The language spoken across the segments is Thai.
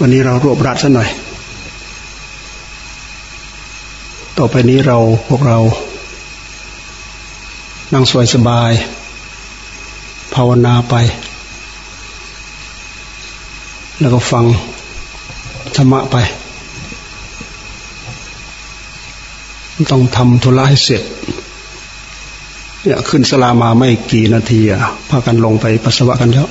วันนี้เรารวบรัดซะหน่อย ต่อไปนี้เราพวกเรานั่งสวยสบาย ภาวนาไป แล้วก็ฟังธรรมะไป ต้องทำธุระให้เสร็จเนี่ยขึ้นสลามาไม่กี่นาทีอะพากันลงไปปัสสาวะกันแล้ว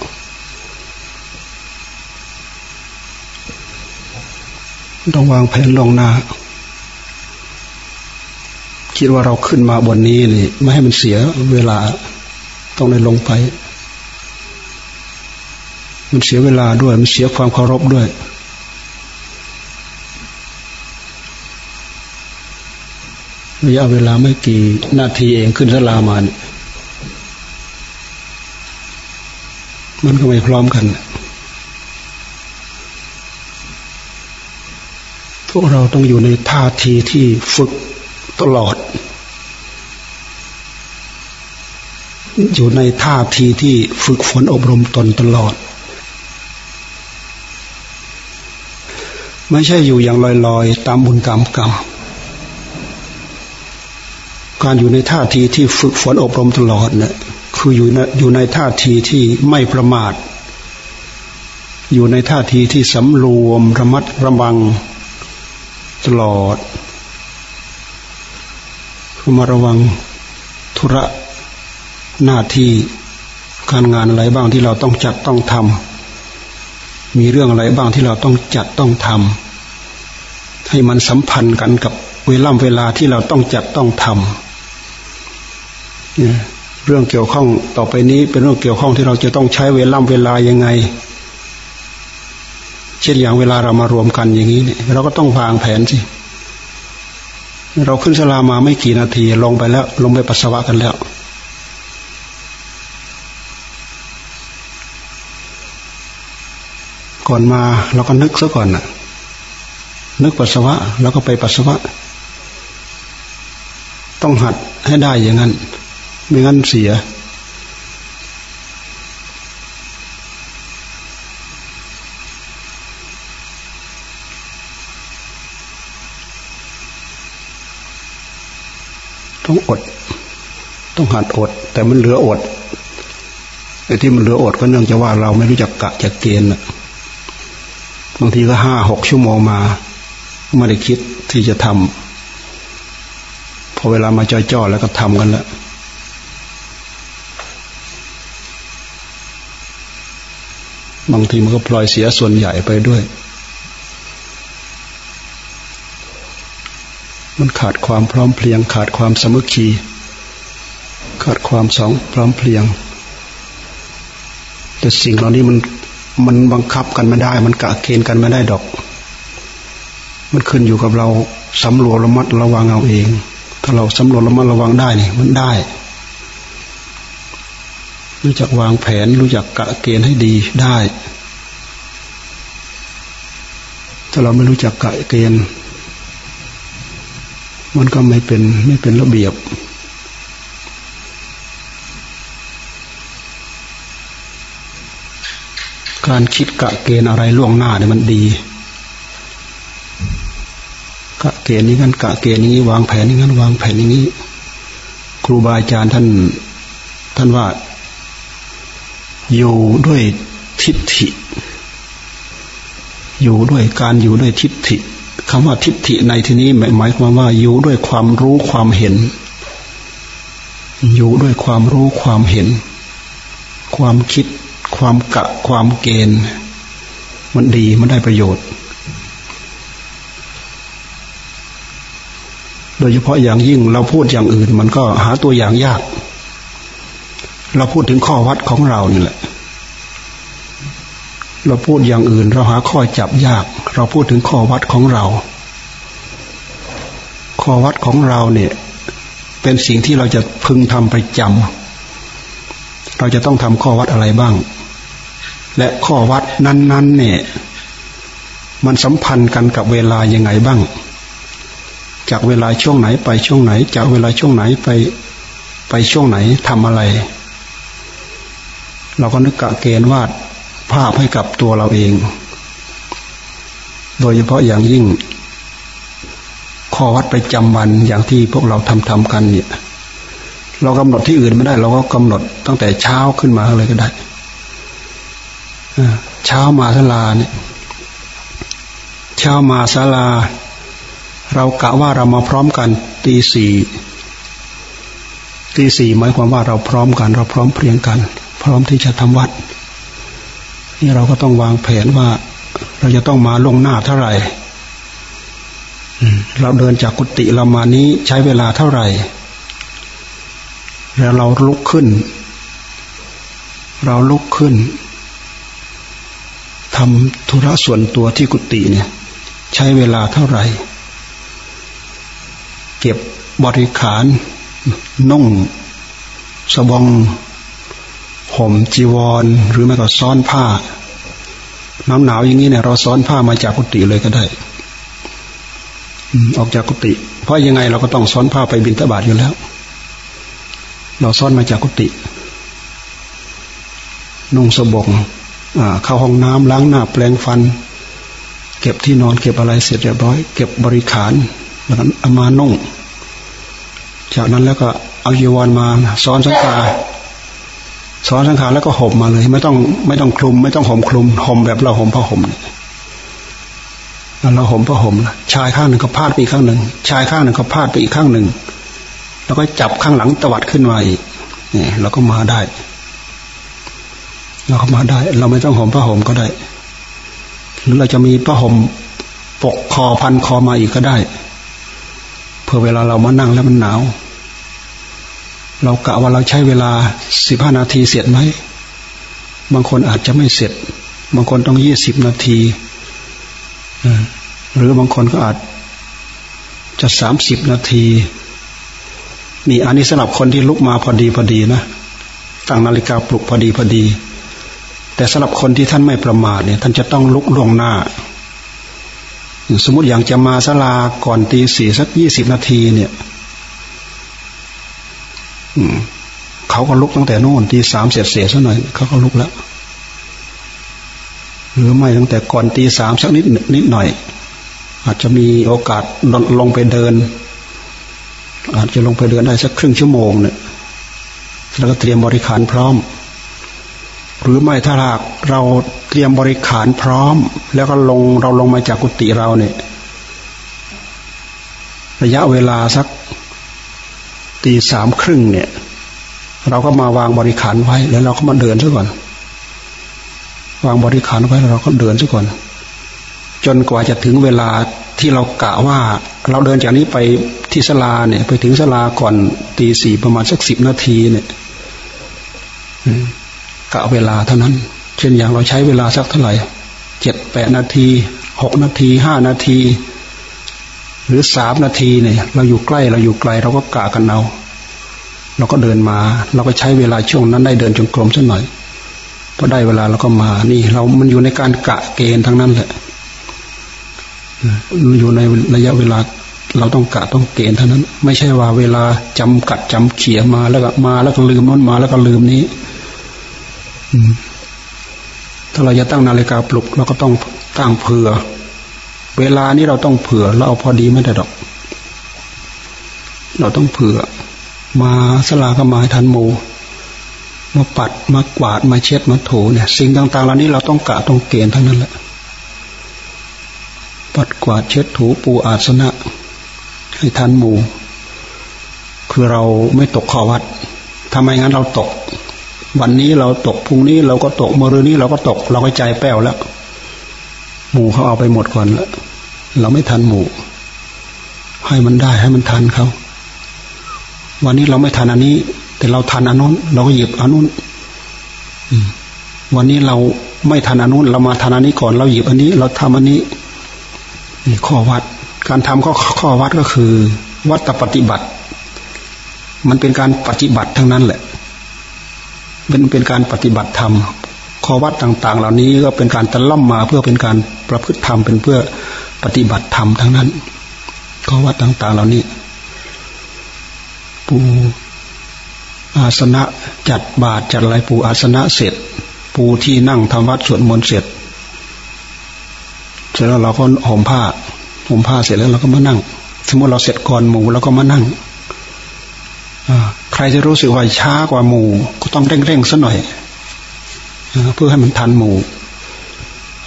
ต้องวางแผนลงหน้า คิดว่าเราขึ้นมาบนนี้นี่ ไม่ให้มันเสียเวลาต้องได้ลงไป มันเสียเวลาด้วย มันเสียความเคารพด้วย ระยะเวลาไม่กี่นาทีเองขึ้นสลามาเนี่ยมันก็ไม่พร้อมกัน พวกเราต้องอยู่ในท่าทีที่ฝึกตลอด อยู่ในท่าทีที่ฝึกฝนอบรมตนตลอด ไม่ใช่อยู่อย่างลอยๆ ตามบุญตามกรรม การอยู่ในท่าทีที่ฝึกฝนอบรมตลอดเนี่ยคืออยู่ในอยู่ในท่าทีที่ไม่ประมาท อยู่ในท่าทีที่สำรวมระมัดระวัง ตลอดคือมาระวังธุระหน้าที่การงานอะไรบ้างที่เราต้องจัดต้องทำมีเรื่องอะไรบ้างที่เราต้องจัดต้องทำให้มันสัมพันธ์กันกับเวลาเวลาที่เราต้องจัดต้องทำเรื่องเกี่ยวข้องต่อไปนี้เป็นเรื่องเกี่ยวข้องที่เราจะต้องใช้เวลาเวลายังไง เช่นอย่างเวลาเรามารวมกันอย่างนี้เนี่ยเราก็ต้องวางแผนสิเราขึ้นสลามาไม่กี่นาทีลงไปแล้ว ลงไปปัสสาวะกันแล้ว ก่อนมาเราก็นึกซะก่อนน่ะ นึกปัสสาวะ แล้วก็ไปปัสสาวะ ต้องหัดให้ได้อย่างนั้น ไม่งั้นเสีย ต้องอด ต้องหัดอด แต่มันเหลืออดไอ้ที่มันเหลืออดก็เนื่องจากว่าเราไม่รู้จักกะจักเกณฑ์บางทีก็ห้าหกชั่วโมงมาไม่ได้คิดที่จะทำพอเวลามาจ่อยๆแล้วก็ทำกันแล้วบางทีมันก็ปล่อยเสียส่วนใหญ่ไปด้วย มันขาดความพร้อมเพรียง ขาดความสมัคคี ขาดความสองพร้อมเพรียง แต่สิ่งเหล่านี้มันมันบังคับกันไม่ได้ มันกะเกณฑ์กันไม่ได้ดอก มันขึ้นอยู่กับเราสำรวจระมัดระวังเอาเอง ถ้าเราสำรวจระมัดระวังได้นี่มันได้ รู้จักวางแผน รู้จักกะเกณฑ์ให้ดีได้ ถ้าเราไม่รู้จักกะเกณฑ์ มันก็ไม่เป็นไม่เป็นระเบียบ การคิดกะเกณฑ์อะไรล่วงหน้าเนี่ยมันดี กะเกณฑ์นี้กันกะเกณฑ์นี้วางแผนนี้กันวางแผนนี้ ครูบาอาจารย์ท่าน ท่านว่า อยู่ด้วยทิฏฐิ อยู่ด้วยการอยู่ด้วยทิฏฐิ คำว่าทิฏฐิในที่นี้หมายความว่าอยู่ด้วยความรู้ความเห็น อยู่ด้วยความรู้ความเห็น ความคิด ความกะ ความเกณฑ์ มันดีมันได้ประโยชน์ โดยเฉพาะอย่างยิ่งเราพูดอย่างอื่น มันก็หาตัวอย่างยาก เราพูดถึงข้อวัดของเรานี่แหละ เราพูดอย่างอื่น เราหาข้อจับยาก เราพูดถึงข้อวัดของเรา ข้อวัดของเราเนี่ย เป็นสิ่งที่เราจะพึงทำประจำเราจะต้องทำข้อวัดอะไรบ้าง และข้อวัดนั้น ๆ เนี่ย มันสัมพันธ์กันกับเวลายังไงบ้าง จากเวลาช่วงไหนไปช่วงไหน จากเวลาช่วงไหนไปไปช่วงไหนทำอะไร เราก็นึกกะเกณฑ์วาด ภาพให้กับตัวเราเอง โดยเฉพาะอย่างยิ่ง ข้อวัดประจำวันอย่างที่พวกเราทำทำกันเนี่ย เรากำหนดที่อื่นไม่ได้ เราก็กำหนดตั้งแต่เช้าขึ้นมาเลยก็ได้เช้ามาศาลาเนี่ย เช้ามาศาลา เรากะว่าเรามาพร้อมกันตีสี่ตีสี่หมายความว่าเราพร้อมกัน เราพร้อมเพรียงกัน พร้อมที่จะทำวัด นี่เราก็ต้องวางแผนว่า เราจะต้องมาลงหน้าเท่าไหร่เราเดินจากกุฏิเรามานี้ใช้เวลาเท่าไหร่ แล้วเราลุกขึ้น เราลุกขึ้นทำธุระส่วนตัวที่กุฏิเนี่ย ใช้เวลาเท่าไหร่ เก็บบริขารนุ่งสบอง ห่มจีวร หรือไม่ก็ซ้อนผ้าน้ำหนาวอย่างนี้เนี่ยเราซ้อนผ้ามาจากกุฏิเลยก็ได้ออกจากกุฏิเพราะยังไงเราก็ต้องซ้อนผ้าไปบินตบาทอยู่แล้ว เราซ้อนมาจากกุฏินุ่งสบงเข้าห้องน้ำล้างหน้าแปลงฟัน เก็บที่นอนเก็บอะไรเสร็จเรียบร้อย เก็บบริขารแล้วนั้นเอามานุ่ง จากนั้นแล้วก็เอายีวรมาซ้อนสังขา ซ้อนสังขาแล้วก็ห่มมาเลย ไม่ต้องไม่ต้องคลุม ไม่ต้องห่มคลุมห่มแบบเราห่มผ้าห่มเราห่มผ้าห่มละชายข้างหนึ่งก็พาดไปอีกข้างหนึ่งชายข้างหนึ่งก็พาดไปอีกข้างหนึ่งแล้วก็จับข้างหลังตวัดขึ้นมาอีกนี่เราก็มาได้ เราก็มาได้ เราไม่ต้องห่มผ้าห่มก็ได้ หรือเราจะมีผ้าห่มปกคอพันคอมาอีกก็ได้เพื่อเวลาเรามานั่งแล้วมันหนาว เรากะว่าเราใช้เวลาสิบห้านาทีเสร็จไหมบางคนอาจจะไม่เสร็จ บางคนต้องยี่สิบนาทีหรือบางคนก็อาจจะสามสิบนาที นี่อันนี้สำหรับคนที่ลุกมาพอดีพอดีนะตั้งนาฬิกาปลุกพอดีพอดี แต่สำหรับคนที่ท่านไม่ประมาทเนี่ย ท่านจะต้องลุกล่วงหน้า สมมติอย่างจะมาสลาก่อนตีสี่สักยี่สิบนาทีเนี่ย เขาก็ลุกตั้งแต่โน่นตีสามเสียเสียซะหน่อยเขาก็ลุกแล้ว หรือไม่ตั้งแต่ก่อนตีสามสักนิดนิดหน่อย อาจจะมีโอกาสลงไปเดิน อาจจะลงไปเดินได้สักครึ่งชั่วโมงเนี่ยแล้วก็เตรียมบริขารพร้อม หรือไม่ถ้าหากเราเตรียมบริขารพร้อม แล้วก็ลงเราลงมาจากกุฏิเราเนี่ย ระยะเวลาสัก ตีสามครึ่งเนี่ย เราก็มาวางบริขารไว้ แล้วเราก็มาเดินซะก่อน วางบริขารไว้แล้วเราก็เดินซะก่อน จนกว่าจะถึงเวลาที่เรากะว่า เราเดินจากนี้ไปที่สลาเนี่ย ไปถึงสลาก่อนตีสี่ประมาณสักสิบนาทีเนี่ยกะเวลาเท่านั้น เช่นอย่างเราใช้เวลาสักเท่าไหร่เจ็ดแปดนาทีหกนาทีห้านาที หรือสามนาทีเนี่ย เราอยู่ใกล้เราอยู่ไกล เราก็กะกันเอาเราก็เดินมา เราก็ใช้เวลาช่วงนั้นได้เดินจงกรมสักหน่อยพอได้เวลาเราก็มา นี่ เรามันอยู่ในการกะเกณฑ์ทั้งนั้นแหละอยู่ในระยะเวลา เราต้องกะต้องเกณฑ์เท่านั้น ไม่ใช่ว่าเวลาจำกัดจำเขี่ยมาแล้วก็มาแล้วก็ลืมนั้นมาแล้วก็ลืมนี้ถ้าเราจะตั้งนาฬิกาปลุกเราก็ต้องตั้งเผื่อ เวลานี้เราต้องเผื่อ เราเอาพอดีไม่ได้ดอก เราต้องเผื่อ มาสลาก็มาทันหมูมาปัดมากวาดมาเช็ดมาถูเนี่ย สิ่งต่างๆเหล่านี้เราต้องกะต้องเกณฑ์ทั้งนั้นแหละปัดกวาดเช็ดถูปูอาสนะ ให้ทันหมูคือเราไม่ตกข้อวัดทำไมงั้นเราตก วันนี้เราตกพรุ่งนี้เราก็ตกมรืนนี้เราก็ตก เราก็ใจแป้วแล้ว หมู่เขาเอาไปหมดก่อนแล้วเราไม่ทันหมู่ ให้มันได้ให้มันทันเขาวันนี้เราไม่ทันอันนี้ แต่เราทันอันนู้นเราก็หยิบอันนู้นวันนี้เราไม่ทันอันนู้นเรามาทันอันนี้ก่อน เราหยิบอันนี้ เราทำอันนี้นี่ข้อวัด การทำข้อข้อวัดก็คือ วัดปฏิบัติ มันเป็นการปฏิบัติทั้งนั้นแหละเป็นเป็นการปฏิบัติธรรม ข้อวัดต่าง ๆ เหล่านี้ก็เป็นการตะล่อมมาเพื่อเป็นการประพฤติธรรมเป็นเพื่อปฏิบัติธรรมทั้งนั้น ข้อวัดต่าง ๆ เหล่านี้ ปูอาสนะจัดบาตรจัดอะไรปูอาสนะเสร็จ ปูที่นั่งทำวัดสวดมนต์เสร็จเสร็จแล้วเราก็ห่มผ้าห่มผ้าเสร็จแล้วเราก็มานั่ง สมมติเราเสร็จก่อนหมู่เราก็มานั่งใครจะรู้สึกว่าช้ากว่าหมู่ก็ต้องเร่งเร่งสัหน่อย เพื่อให้มันทันหมู่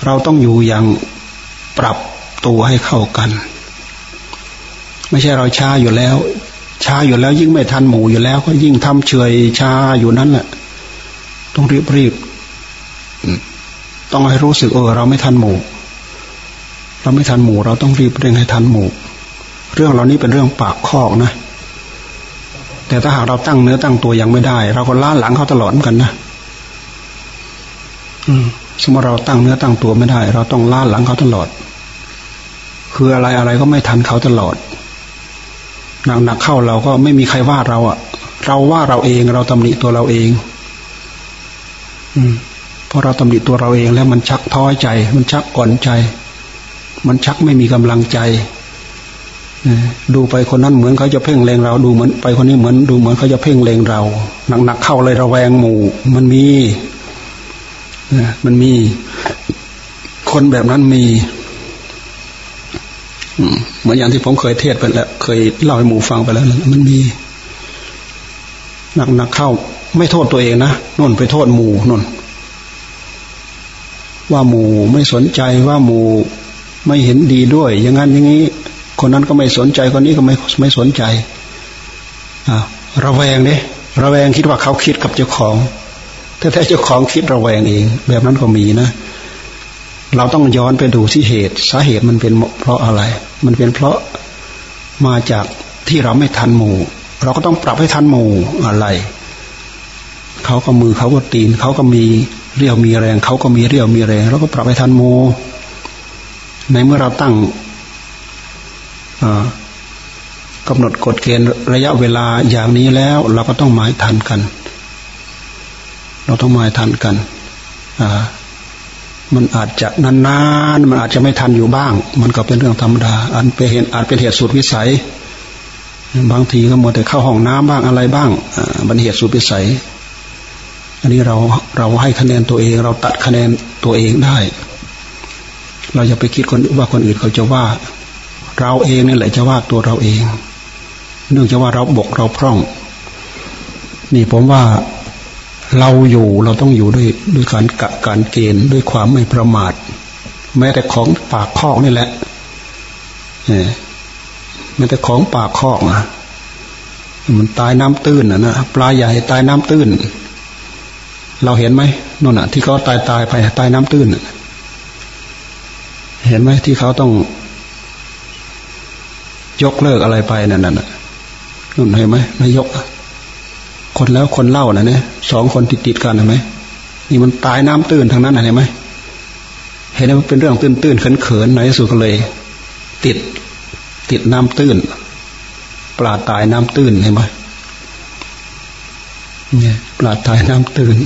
เราต้องอยู่อย่างปรับตัวให้เข้ากัน ไม่ใช่เราช้าอยู่แล้ว ช้าอยู่แล้วยิ่งไม่ทันหมู่อยู่แล้ว ก็ยิ่งทำเฉยช้าอยู่นั้นแหละต้องรีบรีบต้องให้รู้สึกเออเราไม่ทันหมู่ เราไม่ทันหมู่ เราต้องรีบเร่งให้ทันหมู่ เรื่องเหล่านี้เป็นเรื่องปากคอกนะแต่ถ้าหากเราตั้งเนื้อตั้งตัวยังไม่ได้ เราก็ล้าหลังเขาตลอดเหมือนกันนะ สมมติเราตั้งเนื้อตั้งตัวไม่ได้ เราต้องล้าหลังเขาตลอด คืออะไรอะไรก็ไม่ทันเขาตลอดหนักหนักเข้าเราก็ไม่มีใครว่าเราอะเราว่าเราเอง เราตำหนิตัวเราเอง อืมพอเราตำหนิตัวเราเองแล้วมันชักท้อใจ มันชักอ่อนใจ มันชักไม่มีกำลังใจดูไปคนนั้นเหมือนเขาจะเพ่งเลงเราดูเหมือนไปคนนี้เหมือน ดูเหมือนเขาจะเพ่งเลงเราหนักๆเข้าเลยระแวงหมู่ มันมี มันมีคนแบบนั้นมีเหมือนอย่างที่ผมเคยเทศไปแล้ว เคยเล่าให้หมู่ฟังไปแล้ว มันมีหนักๆเข้า ไม่โทษตัวเองนะน่นไปโทษหมู่น่น ว่าหมู่ไม่สนใจว่าหมู่ไม่เห็นดีด้วย อย่างนั้นอย่างนี้ คนนั้นก็ไม่สนใจคนนี้ก็ไม่ไม่สนใจอ่าระแวงเนี่ยระแวงคิดว่าเขาคิดกับเจ้าของ แต่แท้เจ้าของคิดระแวงเอง แบบนั้นก็มีนะ เราต้องย้อนไปดูที่เหตุ สาเหตุมันเป็นเพราะอะไร มันเป็นเพราะมาจากที่เราไม่ทันหมู่ เราก็ต้องปรับให้ทันหมู่อะไรเขาก็มือเขาก็ตีนเขาก็มีเรี่ยวมีแรงเขาก็มีเรี่ยวมีแรงเราก็ปรับให้ทันหมู่ในเมื่อเราตั้งกำหนดกฎเกณฑ์ระยะเวลาอย่างนี้แล้ว เราก็ต้องหมายทันกัน เราต้องมาทันกันมันอาจจะนานๆ มันอาจจะไม่ทันอยู่บ้าง มันก็เป็นเรื่องธรรมดา อันเป็นเหตุอาจเป็นเหตุสุดวิสัย บางทีก็มัวแต่เข้าห้องน้ำบ้างอะไรบ้างมันเหตุสุดวิสัย อันนี้เราเราให้คะแนนตัวเอง เราตัดคะแนนตัวเองได้ เราอย่าไปคิดคนว่าคนอื่นเขาจะว่า เราเองนี่แหละจะว่าตัวเราเอง เนื่องจากว่าเราบกเราพร่อง นี่ผมว่า เราอยู่เราต้องอยู่ด้วยด้วยการกะการเกณฑ์ด้วยความไม่ประมาท แม้แต่ของปากคอกนี่แหละเนี่ยแม้แต่ของปากคอกนะมันตายน้ำตื้นนะนะปลาใหญ่ตายน้ำตื้น เราเห็นไหมนู่นน่ะ ที่เขาตายตายไปตายน้ำตื้นเห็นไหมที่เขาต้อง ยกเลิกอะไรไปนั่นน่ะนุ่นเห็นไหมนายก คนแล้วคนเล่านะเนี่ยสองคนติดติดกันเห็นไหมนี่มันตายน้ำตื้นทางนั้นเห็นไหมเห็นไหมเป็นเรื่องตื้นตื้นเขินเขินในสุดก็เลย ติดติดน้ำตื้น ปลาตายน้ำตื้นเห็นไหมเนี่ยปลาตายน้ำตื้น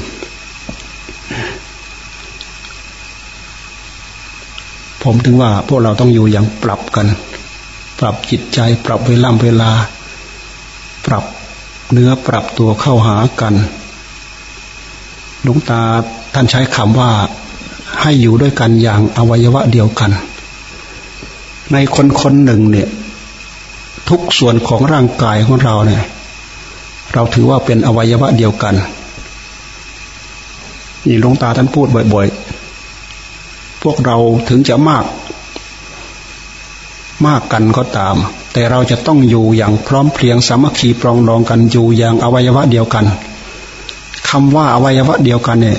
ผมถึงว่าพวกเราต้องอยู่อย่างปรับกัน ปรับจิตใจ ปรับเวลาเวลา ปรับ เนื้อปรับตัวเข้าหากันหลวงตาท่านใช้คำว่าให้อยู่ด้วยกันอย่างอวัยวะเดียวกัน ในคนคนหนึ่งเนี่ย ทุกส่วนของร่างกายของเราเนี่ย เราถือว่าเป็นอวัยวะเดียวกันนี่หลวงตาท่านพูดบ่อยๆ พวกเราถึงจะมาก มากกันก็ตาม แต่เราจะต้องอยู่อย่างพร้อมเพรียงสามัคคีปรองดองกันอยู่อย่างอวัยวะเดียวกันคำว่าอวัยวะเดียวกันเนี่ย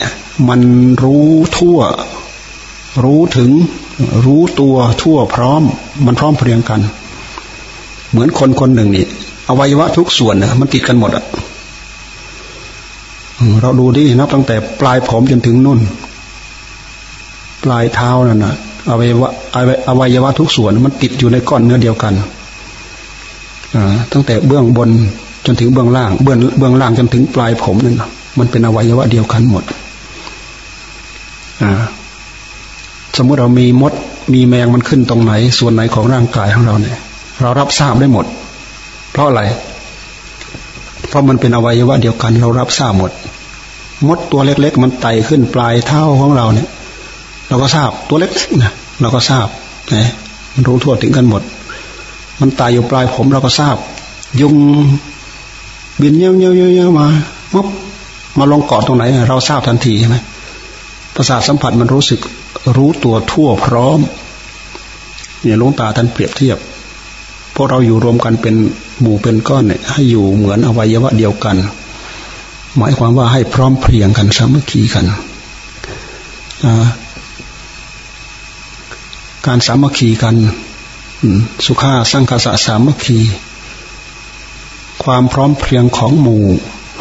มันรู้ทั่ว รู้ถึง รู้ตัวทั่วพร้อม มันพร้อมเพรียงกัน เหมือนคนคนหนึ่งนี่อวัยวะทุกส่วนเนี่ยมันติดกันหมดอะเราดูดินับตั้งแต่ปลายผมจนถึงนุ่น ปลายเท้านั่นนะอวัยวะอวัยวะทุกส่วนมันติดอยู่ในก้อนเนื้อเดียวกัน ตั้งแต่เบื้องบนจนถึงเบื้องล่าง เบื้องเบื้องล่างจนถึงปลายผมนั่นมันเป็นอวัยวะเดียวกันหมดสมมติเรามีมดมีแมงมันขึ้นตรงไหน ส่วนไหนของร่างกายของเราเนี่ย เรารับทราบได้หมด เพราะอะไร เพราะมันเป็นอวัยวะเดียวกัน เรารับทราบหมด มดตัวเล็ก ๆ มันไต่ขึ้นปลายเท้าของเราเนี่ย เราก็ทราบตัวเล็กนะเราก็ทราบนะมันรู้ทั่วถึงกันหมด มันตายอยู่ปลายผมเราก็ทราบ ยุงบินเงี้ยวเงี้ยวเงี้ยวมามับมาลงเกาะตรงไหน เราทราบทันทีใช่ไหมประสาทสัมผัสมันรู้สึกรู้ตัวทั่วพร้อม เนี่ยลงตาท่านเปรียบเทียบพวกเราอยู่รวมกันเป็นหมู่เป็นก้อนเนี่ยให้อยู่เหมือนอวัยวะเดียวกัน หมายความว่าให้พร้อมเพรียงกันสามัคคีกันการสามัคคีกัน สุขาสังคสะสามัคคี ความพร้อมเพรียงของหมู่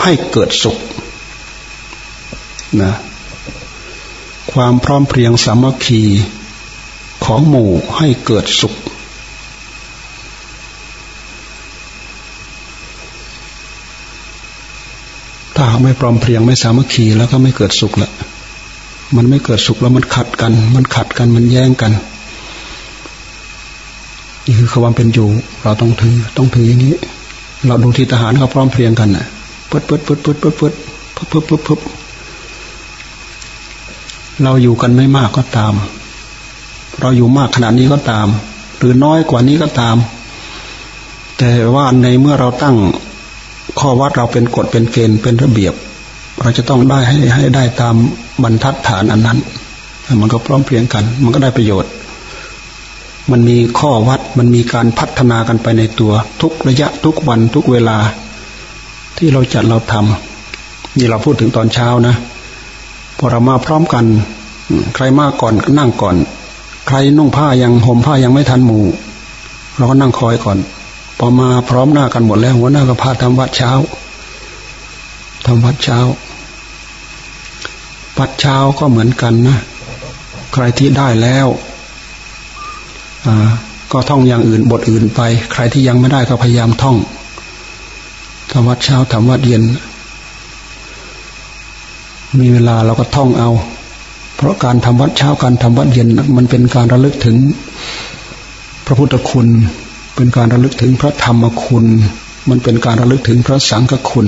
ให้เกิดสุขนะความพร้อมเพรียงสามัคคีของหมู่ให้เกิดสุข ถ้าไม่พร้อมเพรียงไม่สามัคคีแล้วก็ไม่เกิดสุขละ มันไม่เกิดสุขแล้วมันขัดกัน มันขัดกันมันแย่งกัน นี่คือความเป็นอยู่ เราต้องถือต้องถืออย่างนี้ เราดูที่ทหารเขาพร้อมเพรียงกันน่ะเปิดเปิดเปิดเปิดเปิดเปิดเพิบปื๊บปื๊บเพิบเราอยู่กันไม่มากก็ตาม เราอยู่มากขนาดนี้ก็ตาม หรือน้อยกว่านี้ก็ตาม แต่ว่าในเมื่อเราตั้งข้อวัดเราเป็นกฎเป็นเกณฑ์เป็นระเบียบ เราจะต้องได้ให้ให้ได้ตามบรรทัดฐานอันนั้น มันก็พร้อมเพรียงกัน มันก็ได้ประโยชน์ มันมีข้อวัด มันมีการพัฒนากันไปในตัว ทุกระยะทุกวันทุกเวลา ที่เราจัดเราทำนี่เราพูดถึงตอนเช้านะพอเรามาพร้อมกัน ใครมาก่อนนั่งก่อน ใครนุ่งผ้ายังห่มผ้ายังไม่ทันหมู่ เราก็นั่งคอยก่อน พอมาพร้อมหน้ากันหมดแล้วหัวหน้าก็พาทำวัดเช้าทำวัดเช้าวัดเช้าก็เหมือนกันนะ ใครที่ได้แล้ว ก็ท่องอย่างอื่นบทอื่นไป ใครที่ยังไม่ได้ก็พยายามท่องทำวัดเช้าทำวัดเย็น มีเวลาเราก็ท่องเอา เพราะการทำวัดเช้าการทำวัดเย็นมันเป็นการระลึกถึง พระพุทธคุณ เป็นการระลึกถึงพระธรรมคุณ มันเป็นการระลึกถึงพระสังฆคุณ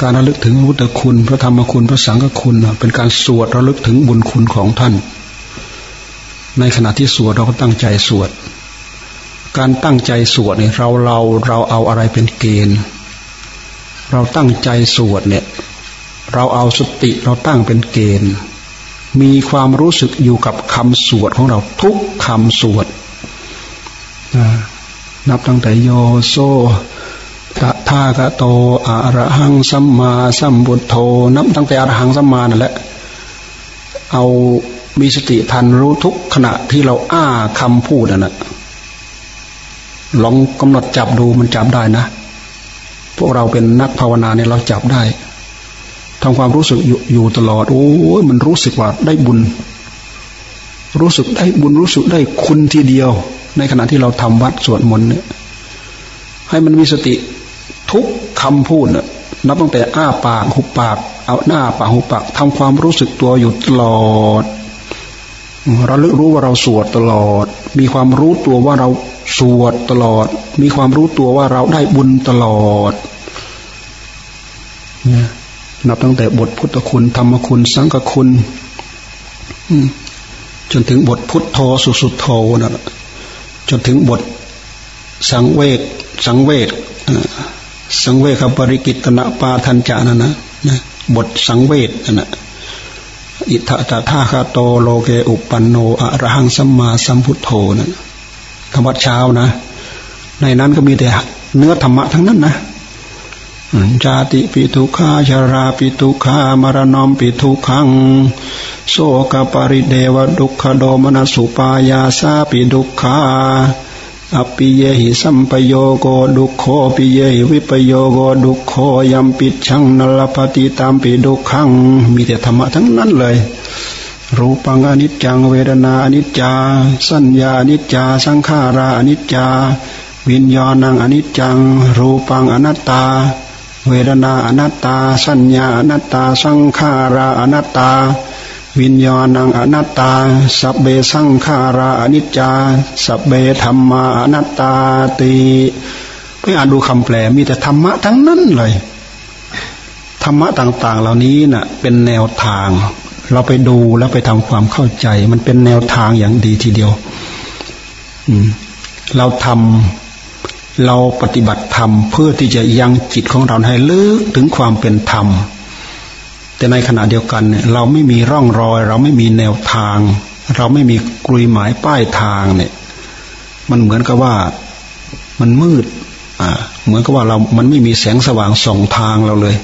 การระลึกถึงพระพุทธคุณ พระธรรมคุณ พระสังฆคุณ เป็นการสวดระลึกถึงบุญคุณของท่าน ในขณะที่สวดเราก็ตั้งใจสวด การตั้งใจสวดเนี่ยเราเราเราเอาอะไรเป็นเกณฑ์ เราตั้งใจสวดเนี่ย เราเอาสติเราตั้งเป็นเกณฑ์ มีความรู้สึกอยู่กับคำสวดของเราทุกคำสวดนับตั้งแต่โยโซตะทากะโตอะระหังสัมมาสัมบุตโธนับตั้งแต่อระหังสัมมานั่นแหละ เอา มีสติทันรู้ทุกขณะที่เราอ้าคำพูดนั่นะลองกำหนดจับดูมันจับได้นะ พวกเราเป็นนักภาวนาเนี่ยเราจับได้ทำความรู้สึกอยู่อยู่ตลอด โอ้ยมันรู้สึกว่าได้บุญ รู้สึกได้บุญรู้สึกได้คุณทีเดียว ในขณะที่เราทำวัดสวดมนต์เนี่ย ให้มันมีสติทุกคำพูดน่ะนับตั้งแต่อ้าปากหุบปาก เอาหน้าปากหุบปากทำความรู้สึกตัวอยู่ตลอด ราลึกรู้ว่าเราสวดตลอด มีความรู้ตัวว่าเราสวดตลอด มีความรู้ตัวว่าเราได้บุญตลอดเนี่ยนับตั้งแต่บทพุทธคุณธรรมคุณสังฆคุณจนถึงบทพุทโธสุสุโธนะจนถึงบทสังเวชสังเวชสังเวชบริกิตนะปาทันจานะนะนะบทสังเวชนะ อิทะตถาคาโตโลเกอุปันโนอะระหังสัมมาสัมพุทโธนะธรรมวัดเช้านะ ในนั้นก็มีแต่เนื้อธรรมะทั้งนั้นนะจาติปิทุขาชาราปิทุขามรณอมปิทุขัง โสกปริเดวดุขโดมนสุปายาสาปิดุขา อปิเยหิสัมปโยโกดุโคปิเยหิวิปโยโกดุโคยัมปิดชังนลปฏิตามปิดุขัง มีแต่ธรรมะทั้งนั้นเลย รูปังอนิจจังเวทนาอนิจจา สัญญาอนิจจา สังขาราอนิจจา วิญญาณังอนิจจัง รูปังอนัตตา เวทนาอนัตตา สัญญาอนัตตา สังขาราอนัตตา วิญญาณังอนัตตา สัพเบสังขาราอนิจจา สัพเบธรรมาอนัตตาตีไปอ่านดูคำแปลมีแต่ธรรมะทั้งนั้นเลย ธรรมะต่างๆ เหล่านี้นะ่ะ เป็นแนวทาง เราไปดูแล้วไปทำความเข้าใจ มันเป็นแนวทางอย่างดีทีเดียว อืม เราทำเราปฏิบัติธรรมเพื่อที่จะยังจิตของเราให้ลึกถึงความเป็นธรรม แต่ในขณะเดียวกันเนี่ยเราไม่มีร่องรอย เราไม่มีแนวทาง เราไม่มีกลุยหมายป้ายทางเนี่ย มันเหมือนกับว่ามันมืด อ่า เหมือนกับว่าเรา มันไม่มีแสงสว่างส่องทางเราเลย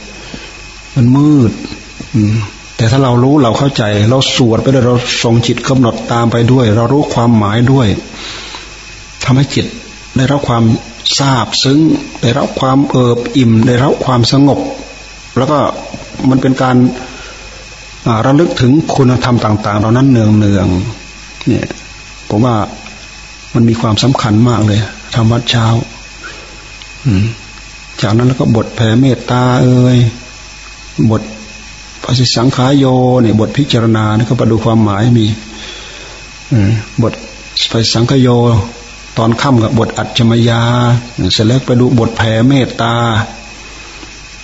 มันมืด อืมแต่ถ้าเรารู้เราเข้าใจ เราสวดไปด้วยเราทรงจิตกำหนดตามไปด้วย เรารู้ความหมายด้วยทำให้จิตได้รับความทราบซึ้ง ได้รับความเอิบอิ่ม ได้รับความสงบ แล้วก็ มันเป็นการระลึกถึงคุณธรรมต่าง ๆ เหล่านั้นเนืองเนืองเนี่ยผมว่ามันมีความสำคัญมากเลยทำวัดเช้า อืม จากนั้นแล้วก็บทแผ่เมตตาเอ่ยบทปสิสังขายโยเนี่ยบทพิจารณานี่ก็ไปดูความหมายมีบทปสิสังขโย ตอนค่ำกับบทอัจฉมยาเสร็จแล้วไปดูบทแผ่เมตตา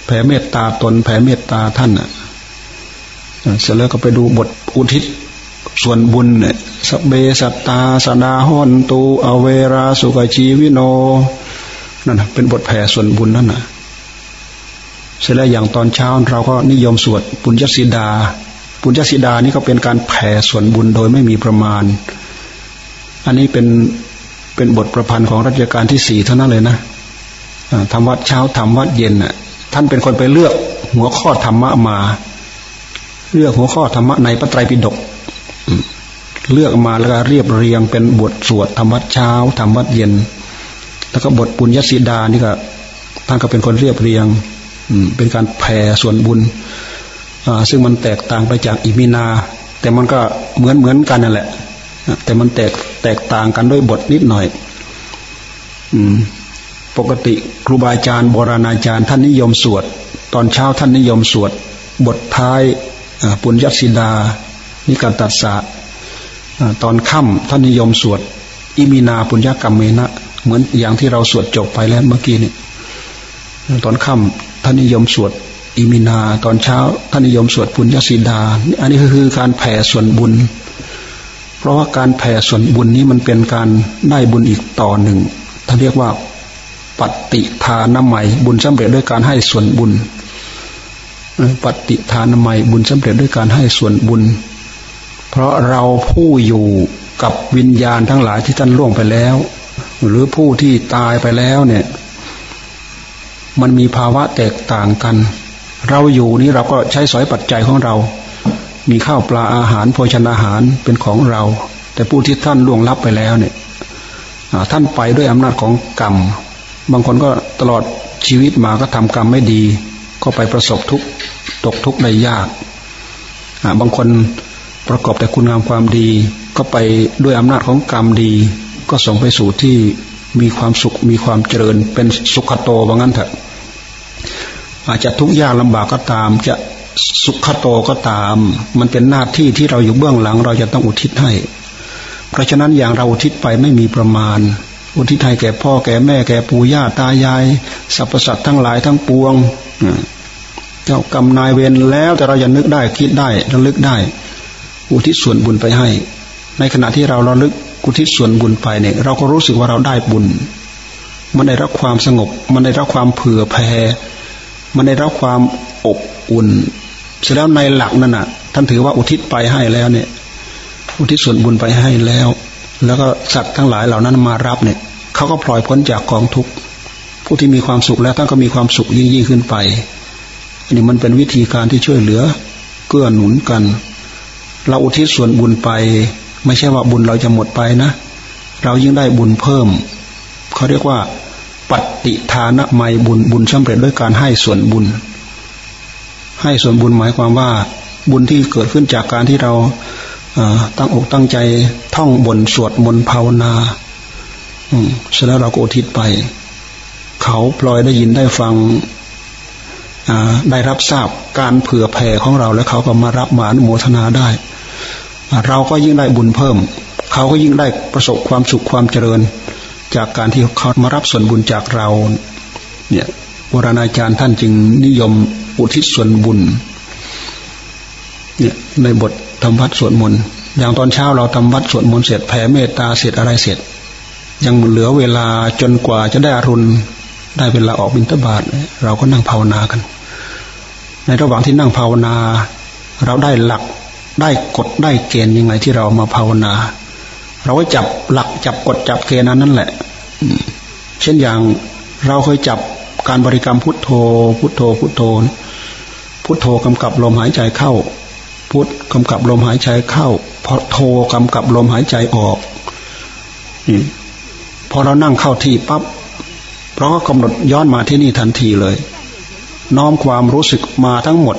แผ่เมตตาตน แผ่เมตตาท่านอะเสร็จแล้วก็ไปดูบทอุทิศส่วนบุญเนี่ยสเบสัตตาสดาหอนตูอเวราสุกชีวิโนนั่นเป็นบทแผ่ส่วนบุญนั่นน่ะเสร็จแล้วอย่างตอนเช้าเราก็นิยมสวดปุญญสิดาปุญญสิดานี่ก็เป็นการแผ่ส่วนบุญโดยไม่มีประมาณ อันนี้เป็นเป็นบทประพันธ์ของรัชกาลที่สี่เท่านั้นเลยนะทำวัดเช้าทำวัดเย็นน่ะ ท่านเป็นคนไปเลือกหัวข้อธรรมะมา เลือกหัวข้อธรรมะในพระไตรปิฎกเลือกมาแล้วก็เรียบเรียงเป็นบทสวดธรรมวัดเช้าธรรมวัดเย็น แล้วก็บทปุญญสิดานี่ก็ท่านก็เป็นคนเรียบเรียงเป็นการแผ่ส่วนบุญซึ่งมันแตกต่างไปจากอิมินา แต่มันก็เหมือนเหมือนกันนั่นแหละแต่มันแตกแตกต่างกันด้วยบทนิดหน่อย ปกติครูบาอาจารย์โบราณอาจารย์ท่านนิยมสวด ตอนเช้าท่านนิยมสวด บทท้ายปุญญสิดา นิการตัดสะตอนค่ำท่านนิยมสวด อิมินาปุญญกรรมเมนะเหมือนอย่างที่เราสวดจบไปแล้วเมื่อกี้นี่ตอนค่ำท่านนิยมสวดอิมินา ตอนเช้าท่านนิยมสวดปุญญสีดา อันนี้ก็คือการแผ่ส่วนบุญ เพราะว่าการแผ่ส่วนบุญนี้มันเป็นการได้บุญอีกต่อหนึ่งท่านเรียกว่า ปฏิทานใหม่บุญสำเร็จด้วยการให้ส่วนบุญปฏิทานใหม่บุญสำเร็จด้วยการให้ส่วนบุญ เพราะเราผู้อยู่กับวิญญาณทั้งหลายที่ท่านล่วงไปแล้ว หรือผู้ที่ตายไปแล้วเนี่ย มันมีภาวะแตกต่างกัน เราอยู่นี้เราก็ใช้สอยปัจจัยของเรา มีข้าวปลาอาหารโภชนาอาหารเป็นของเรา แต่ผู้ที่ท่านล่วงลับไปแล้วเนี่ยท่านไปด้วยอำนาจของกรรม บางคนก็ตลอดชีวิตมาก็ทำกรรมไม่ดี ก็ไปประสบทุกตกทุกข์ได้ยากบางคนประกอบแต่คุณงามความดี ก็ไปด้วยอำนาจของกรรมดี ก็ส่งไปสู่ที่มีความสุขมีความเจริญ เป็นสุขโตว่างั้นเถอะอาจจะทุกข์ยากลำบากก็ตาม จะสุขโตก็ตาม มันเป็นหน้าที่ที่เราอยู่เบื้องหลัง เราจะต้องอุทิศให้ เพราะฉะนั้นอย่างเราอุทิศไปไม่มีประมาณ อุทิศให้แก่พ่อแก่แม่แก่ปู่ย่าตายายสรรพสัตว์ทั้งหลายทั้งปวงเจ้ากรรมนายเวรแล้วแต่เราจะนึกได้คิดได้ระลึกได้ อุทิศส่วนบุญไปให้ ในขณะที่เราระลึกอุทิศส่วนบุญไปเนี่ย เราก็รู้สึกว่าเราได้บุญ มันได้รับความสงบ มันได้รับความเผื่อแผ่มันได้รับความอบอุ่นเสร็จแล้วในหลักนั่นน่ะ ท่านถือว่าอุทิศไปให้แล้วเนี่ย อุทิศส่วนบุญไปให้แล้ว แล้วก็สัตว์ทั้งหลายเหล่านั้นมารับเนี่ยเขาก็ปล่อยพ้นจากกองทุกข์ผู้ที่มีความสุขแล้วท่านก็มีความสุขยิ่งยิ่งขึ้นไปอันนี้มันเป็นวิธีการที่ช่วยเหลือเกื้อหนุนกัน เราอุทิศส่วนบุญไป ไม่ใช่ว่าบุญเราจะหมดไปนะ เรายิ่งได้บุญเพิ่มเขาเรียกว่า ปฏิทานะไมบุญบุญสำเร็จด้วยการให้ส่วนบุญ ให้ส่วนบุญหมายความว่า บุญที่เกิดขึ้นจากการที่เรา ตั้งอกตั้งใจท่องบนสวดมนต์ภาวนาเสร็จแล้วเราก็อุทิศไป เขาปล่อยได้ยินได้ฟังได้รับทราบการเผื่อแผ่ของเราแล้วเขาก็มารับมาอนุโมทนาได้ เราก็ยิ่งได้บุญเพิ่ม เขาก็ยิ่งได้ประสบความสุขความเจริญ จากการที่เขามารับส่วนบุญจากเรา เนี่ยโบราณอาจารย์ท่านจึงนิยมอุทิศส่วนบุญ เนี่ยในบท ทำวัดสวดมนต์อย่างตอนเช้าเราทำวัดสวดมนต์เสร็จแผ่เมตตาเสร็จอะไรเสร็จ ยังเหลือเวลาจนกว่าจะได้อรุณได้เวลาออกบิณฑบาตเราก็นั่งภาวนากัน ในระหว่างที่นั่งภาวนา เราได้หลักได้กฎได้เกณฑ์ยังไงที่เรามาภาวนา เราก็จับหลักจับกฎจับเกณฑ์นั้นนั่นแหละเช่นอย่างเราเคยจับการบริกรรมพุทโธ พุทโธพุทโธ พุทโธกำกับลมหายใจเข้า พุทกำกับลมหายใจเข้าพอโธกำกับลมหายใจออกพอเรานั่งเข้าที่ปั๊บเราก็กำหนดย้อนมาที่นี่ทันทีเลย น้อมความรู้สึกมาทั้งหมด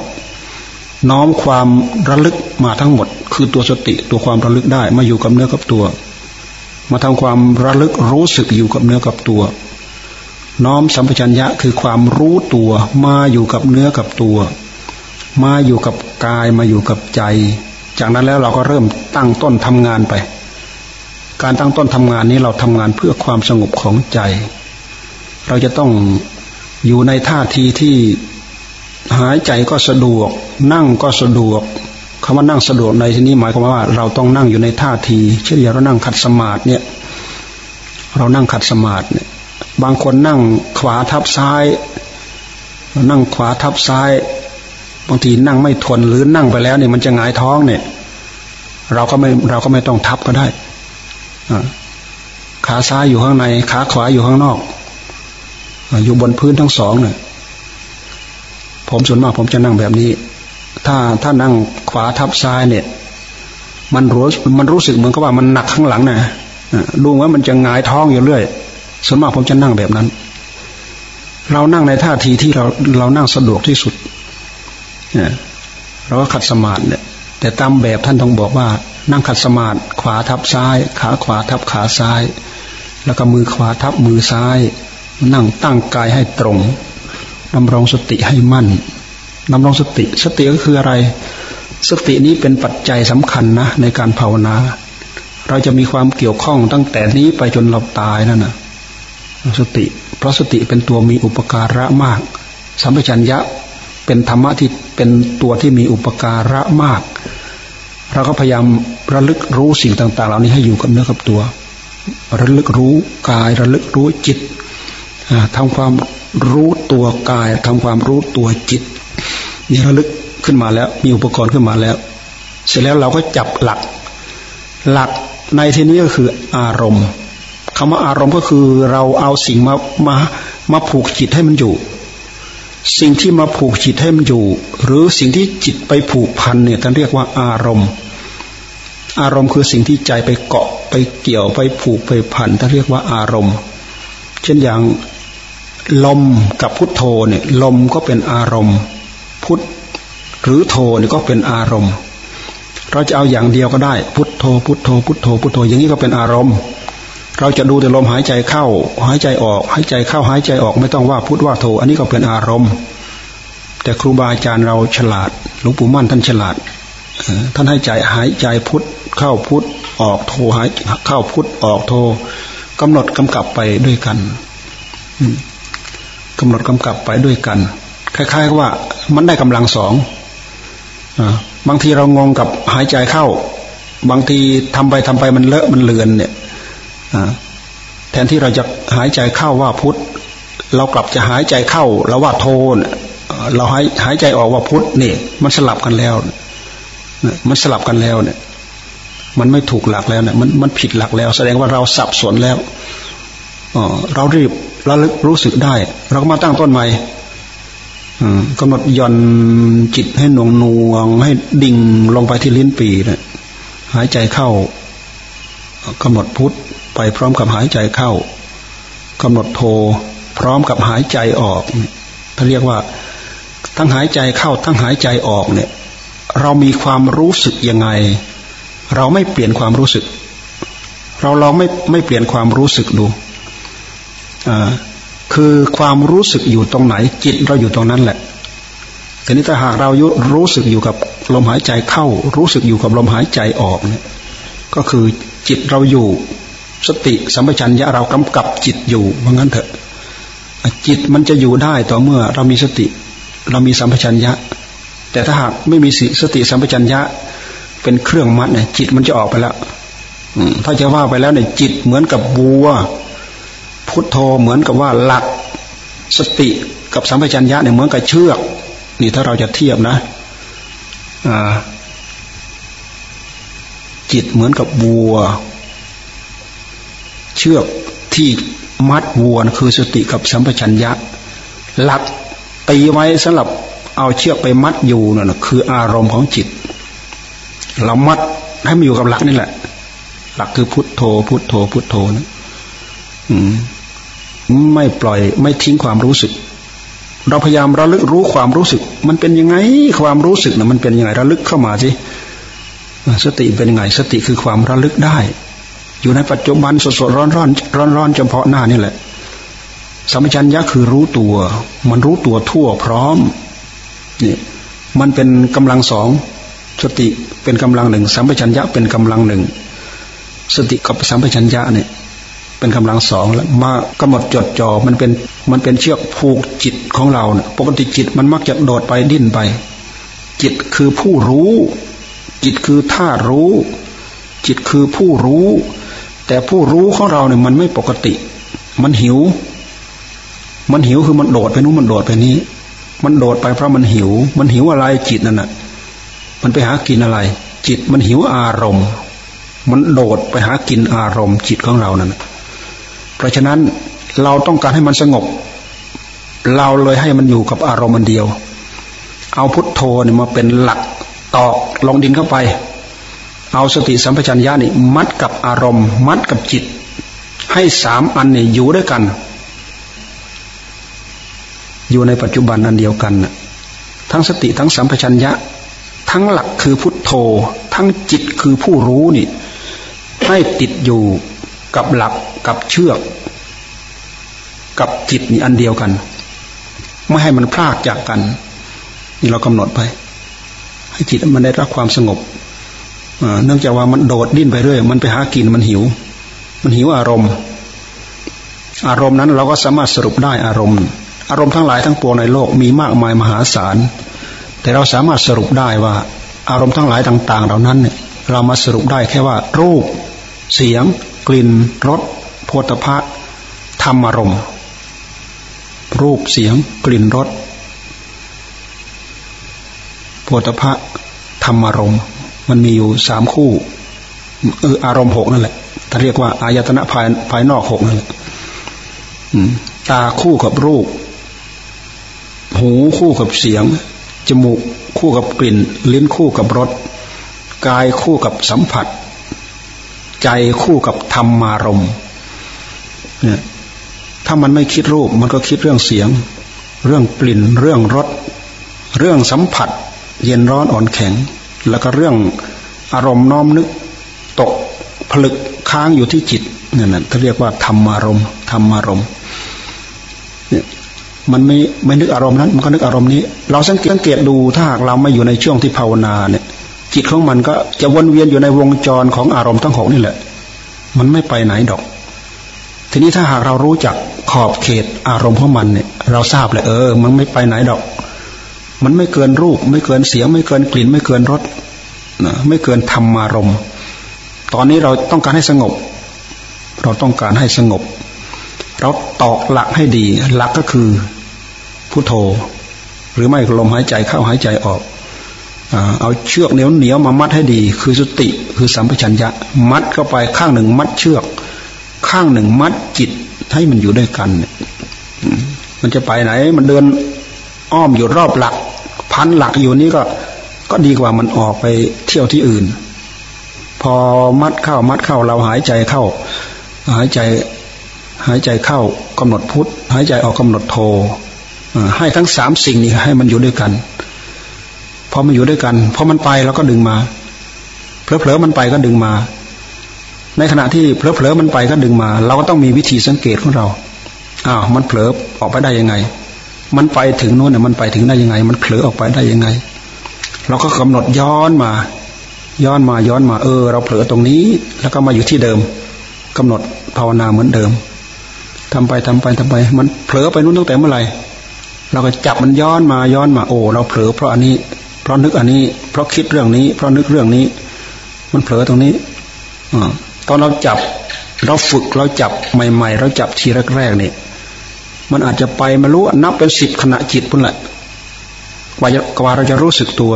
น้อมความระลึกมาทั้งหมด คือตัวสติตัวความระลึกได้ มาอยู่กับเนื้อกับตัว มาทำความระลึกรู้สึกอยู่กับเนื้อกับตัว น้อมสัมปชัญญะคือความรู้ตัว มาอยู่กับเนื้อกับตัว มาอยู่กับ กายมาอยู่กับใจ จากนั้นแล้วเราก็เริ่มตั้งต้นทำงานไป การตั้งต้นทำงานนี้เราทำงานเพื่อความสงบของใจ เราจะต้องอยู่ในท่าทีที่หายใจก็สะดวก นั่งก็สะดวกคำว่านั่งสะดวกในที่นี้หมายความว่าเราต้องนั่งอยู่ในท่าที เช่นอย่างเรานั่งขัดสมาธิเนี่ยเรานั่งขัดสมาธิเนี่ยบางคนนั่งขวาทับซ้าย นั่งขวาทับซ้าย บางทีนั่งไม่ทนหรือนั่งไปแล้วเนี่ยมันจะหงายท้องเนี่ย เราก็ไม่เราก็ไม่ต้องทับก็ได้ขาซ้ายอยู่ข้างใน ขาขวาอยู่ข้างนอกอยู่บนพื้นทั้งสองเนี่ยผมส่วนมากผมจะนั่งแบบนี้ ถ้าถ้านั่งขวาทับซ้ายเนี่ย มันรู้มันรู้สึกเหมือนกับว่ามันหนักข้างหลังนะดูว่ามันจะงายท้องอยู่เรื่อยส่วนมากผมจะนั่งแบบนั้น เรานั่งในท่าทีที่เราเรานั่งสะดวกที่สุด เราก็ขัดสมาธิเนี่ยแต่ตามแบบท่านต้องบอกว่า นั่งขัดสมาธิขวาทับซ้าย ขาขวาทับขาซ้าย แล้วก็มือขวาทับมือซ้าย นั่งตั้งกายให้ตรงดำรงสติให้มั่นดำรงสติ สติก็คืออะไร สตินี้เป็นปัจจัยสำคัญนะ ในการภาวนา เราจะมีความเกี่ยวข้องตั้งแต่นี้ไปจนเราตายนั่นนะสติ เพราะสติเป็นตัวมีอุปการะมาก สัมปชัญญะ เป็นธรรมะที่เป็นตัวที่มีอุปการะมาก เราก็พยายามระลึกรู้สิ่งต่าง ๆ เหล่านี้ให้อยู่กับเนื้อกับตัว ระลึกรู้กายระลึกรู้จิตทำความรู้ตัวกายทำความรู้ตัวจิตนี่ระลึกขึ้นมาแล้ว มีอุปกรณ์ขึ้นมาแล้ว เสร็จแล้วเราก็จับหลัก หลักในที่นี้ก็คืออารมณ์คำว่าอารมณ์ก็คือเราเอาสิ่งมามามาผูกจิตให้มันอยู่ สิ่งที่มาผูกจิตให้มันอยู่ หรือสิ่งที่จิตไปผูกพันเนี่ยท่านเรียกว่าอารมณ์ อารมณ์คือสิ่งที่ใจไปเกาะไปเกี่ยวไปผูกไปพันท่านเรียกว่าอารมณ์ เช่นอย่างลมกับพุทโธเนี่ยลมก็เป็นอารมณ์ พุทหรือโธนี่ก็เป็นอารมณ์ เราจะเอาอย่างเดียวก็ได้ พุทโธพุทโธพุทโธพุทโธอย่างนี้ก็เป็นอารมณ์ เราจะดูแต่ลมหายใจเข้า หายใจออก หายใจเข้าหายใจออกไม่ต้องว่าพุทธว่าโธอันนี้ก็เป็นอารมณ์ แต่ครูบาอาจารย์เราฉลาดหลวงปู่มั่นท่านฉลาดท่านให้ใจหายใจพุทธเข้าพุทธออกโธหายเข้าพุทธออกโธกำหนดกำกับไปด้วยกันกำหนดกำกับไปด้วยกัน คล้ายๆว่ามันได้กำลังสองบางทีเรางงกับหายใจเข้า บางทีทำไปทำไปมันเลอะมันเลือนเนี่ย แทนที่เราจะหายใจเข้าว่าพุทธเรากลับจะหายใจเข้าแล้วว่าโทนเราหายหายใจออกว่าพุทธนี่มันสลับกันแล้วมันสลับกันแล้วเนี่ย มันไม่ถูกหลักแล้วเนี่ยมันมันผิดหลักแล้ว แสดงว่าเราสับสนแล้วเรารีบระลึกรู้สึกได้ เราก็มาตั้งต้นใหม่กำหนดย่อนจิตให้หน่วงนวง ให้ดิ่งลงไปที่ลิ้นปีเนะหายใจเข้ากำหนดพุทธ ไปพร้อมกับหายใจเข้ากำหนดโทพร้อมกับหายใจออกเขาเรียกว่าทั้งหายใจเข้าทั้งหายใจออกเนี่ย เรามีความรู้สึกยังไง เราไม่เปลี่ยนความรู้สึก เราลองไม่ไม่เปลี่ยนความรู้สึกดูคือความรู้สึกอยู่ตรงไหน จิตเราอยู่ตรงนั้นแหละแต่นี้ถ้าหากเรารู้สึกอยู่กับลมหายใจเข้า รู้สึกอยู่กับลมหายใจออกเนี่ยก็คือจิตเราอยู่ สติสัมปชัญญะเรากำกับจิตอยู่ว่างั้นเถอะ จิตมันจะอยู่ได้ต่อเมื่อเรามีสติ เรามีสัมปชัญญะ แต่ถ้าหากไม่มีสติสัมปชัญญะ เป็นเครื่องมัดเนี่ย จิตมันจะออกไปแล้วถ้าจะว่าไปแล้วเนี่ยจิตเหมือนกับบัว พุทโธเหมือนกับว่าหลัก สติกับสัมปชัญญะเนี่ยเหมือนกับเชือก นี่ถ้าเราจะเทียบนะจิตเหมือนกับบัว เชือกที่มัดวัวคือสติกับสัมปชัญญะ หลักตีไว้สำหรับเอาเชือกไปมัดอยู่นั่นคืออารมณ์ของจิต เรามัดให้มันอยู่กับหลักนี่แหละ หลักคือพุทโธ พุทโธ พุทโธนะอืมไม่ปล่อยไม่ทิ้งความรู้สึก เราพยายามระลึกรู้ความรู้สึก มันเป็นยังไงความรู้สึกนะมันเป็นยังไงระลึกเข้ามาสิสติเป็นยังไง สติคือความระลึกได้ อยู่ในปัจจุบันสดสดร้อนร้อนร้อนร้อนเฉพาะหน้านี่แหละสัมปชัญญะคือรู้ตัว มันรู้ตัวทั่วพร้อมนี่มันเป็นกำลังสองสติเป็นกำลังหนึ่งสัมปชัญญะเป็นกำลังหนึ่งสติกับสัมปชัญญะเนี่ยเป็นกำลังสองแล้วมากำหนดจดจ่อมันเป็นมันเป็นเชือกผูกจิตของเราเนี่ยปกติจิตมันมักจะโดดไปดิ้นไป จิตคือผู้รู้ จิตคือท่ารู้ จิตคือผู้รู้ แต่ผู้รู้ของเราเนี่ยมันไม่ปกติ มันหิว มันหิวคือมันโดดไปนู้นมันโดดไปนี้ มันโดดไปเพราะมันหิว มันหิวอะไรจิตนั่นน่ะ มันไปหากินอะไร จิตมันหิวอารมณ์ มันโดดไปหากินอารมณ์ จิตของเรานั่นเพราะฉะนั้นเราต้องการให้มันสงบ เราเลยให้มันอยู่กับอารมณ์มันเดียว เอาพุทโธเนี่ยมาเป็นหลักตอกลงดินเข้าไป เอาสติสัมปชัญญะนี่มัดกับอารมณ์ มัดกับจิต ให้สามอันนี่อยู่ด้วยกัน อยู่ในปัจจุบันอันเดียวกันนะทั้งสติทั้งสัมปชัญญะ ทั้งหลักคือพุทโธ ทั้งจิตคือผู้รู้นี่ ให้ติดอยู่กับหลักกับเชือก กับจิตนี่อันเดียวกัน ไม่ให้มันพลากจากกัน นี่เรากำหนดไป ให้จิตมันได้รับความสงบ เนื่องจากว่ามันโดดดิ้นไปเรื่อย มันไปหากินมันหิว มันหิวอารมณ์ อารมณ์นั้นเราก็สามารถสรุปได้อารมณ์ อารมณ์ทั้งหลายทั้งปวงในโลกมีมากมายมหาศาล แต่เราสามารถสรุปได้ว่า อารมณ์ทั้งหลายต่าง ๆ เหล่านั้นเนี่ยเรามาสรุปได้แค่ว่า รูป เสียง กลิ่นรสโพธพะธรรมอารมณ์ รูปเสียง กลิ่นรสโพธพะธรรมอารมณ์ มันมีอยู่สามคู่เอออารมณ์หกนั่นแหละถ้าเรียกว่าอายตนะภายภายนอกหกนั่นแหละตาคู่กับรูป หูคู่กับเสียง จมูกคู่กับกลิ่น ลิ้นคู่กับรส กายคู่กับสัมผัส ใจคู่กับธรรมารมเนี่ยถ้ามันไม่คิดรูป มันก็คิดเรื่องเสียง เรื่องกลิ่น เรื่องรส เรื่องสัมผัส เย็นร้อนอ่อนแข็ง แล้วก็เรื่องอารมณ์น้อมนึกตกผลึกค้างอยู่ที่จิตนี่นแหละเขาเรียกว่าธรรมารมธรรมารมเนี่ยมันไม่ไม่นึกอารมณ์นั้น มันก็นึกอารมณ์นี้ เราสังเกตดูถ้าหากเราไม่อยู่ในช่วงที่ภาวนาเนี่ย จิตของมันก็จะวนเวียนอยู่ในวงจรของอารมณ์ทั้งหกนี่แหละ มันไม่ไปไหนดอก ทีนี้ถ้าหากเรารู้จักขอบเขตอารมณ์ของมันเนี่ย เราทราบเลยเออ มันไม่ไปไหนดอก มันไม่เกินรูป ไม่เกินเสียง ไม่เกินกลิ่น ไม่เกินรสนะไม่เกินธรรมารมตอนนี้เราต้องการให้สงบ เราต้องการให้สงบ เราตอกหลักให้ดี หลักก็คือพุโทโธ หรือไม่ลมหายใจเข้าหายใจออกเอาเชือกเหนียวเหนียวมามัดให้ดี คือสติคือสัมปชัญญะ มัดเข้าไปข้างหนึ่งมัดเชือก ข้างหนึ่งมัดจิตให้มันอยู่ด้วยกัน มันจะไปไหน มันเดินอ้อมอยู่รอบหลัก พันหลักอยู่นี้ก็ ก็ดีกว่ามันออกไปเที่ยวที่อื่น พอมัดเข้ามัดเข้าเราหายใจเข้า หายใจหายใจเข้ากำหนดพุทธหายใจออกกำหนดโทให้ทั้งสามสิ่งนี้ให้มันอยู่ด้วยกันพอมันอยู่ด้วยกันพอมันไปเราก็ดึงมาเผลอๆมันไปก็ดึงมา ในขณะที่เผลอๆมันไปก็ดึงมา เราก็ต้องมีวิธีสังเกตของเราอ้าวมันเผลอออกไปได้ยังไง มันไปถึงโน้นเนี่ยมันไปถึงได้ยังไง มันเผลอออกไปได้ยังไง เราก็กำหนดย้อนมา ย้อนมาย้อนมาเออ เราเผลอตรงนี้ แล้วก็มาอยู่ที่เดิมกำหนดภาวนาเหมือนเดิมทำไปทำไปทำไป มันเผลอไปนู้นตั้งแต่เมื่อไหร่เราก็จับมันย้อนมาย้อนมาโอ้เราเผลอเพราะอันนี้เผราะนึกอันนี้ เพราะคิดเรื่องนี้ เพราะนึกเรื่องนี้ มันเผลอตรงนี้อตอนเราจับเราฝึกเราจับใหม่ ๆ เราจับทีแรกๆเนี่ย มันอาจจะไปมารู้นับเป็นสิบขณะจิตพุ่นแหละกว่าจะกว่าเราจะรู้สึกตัว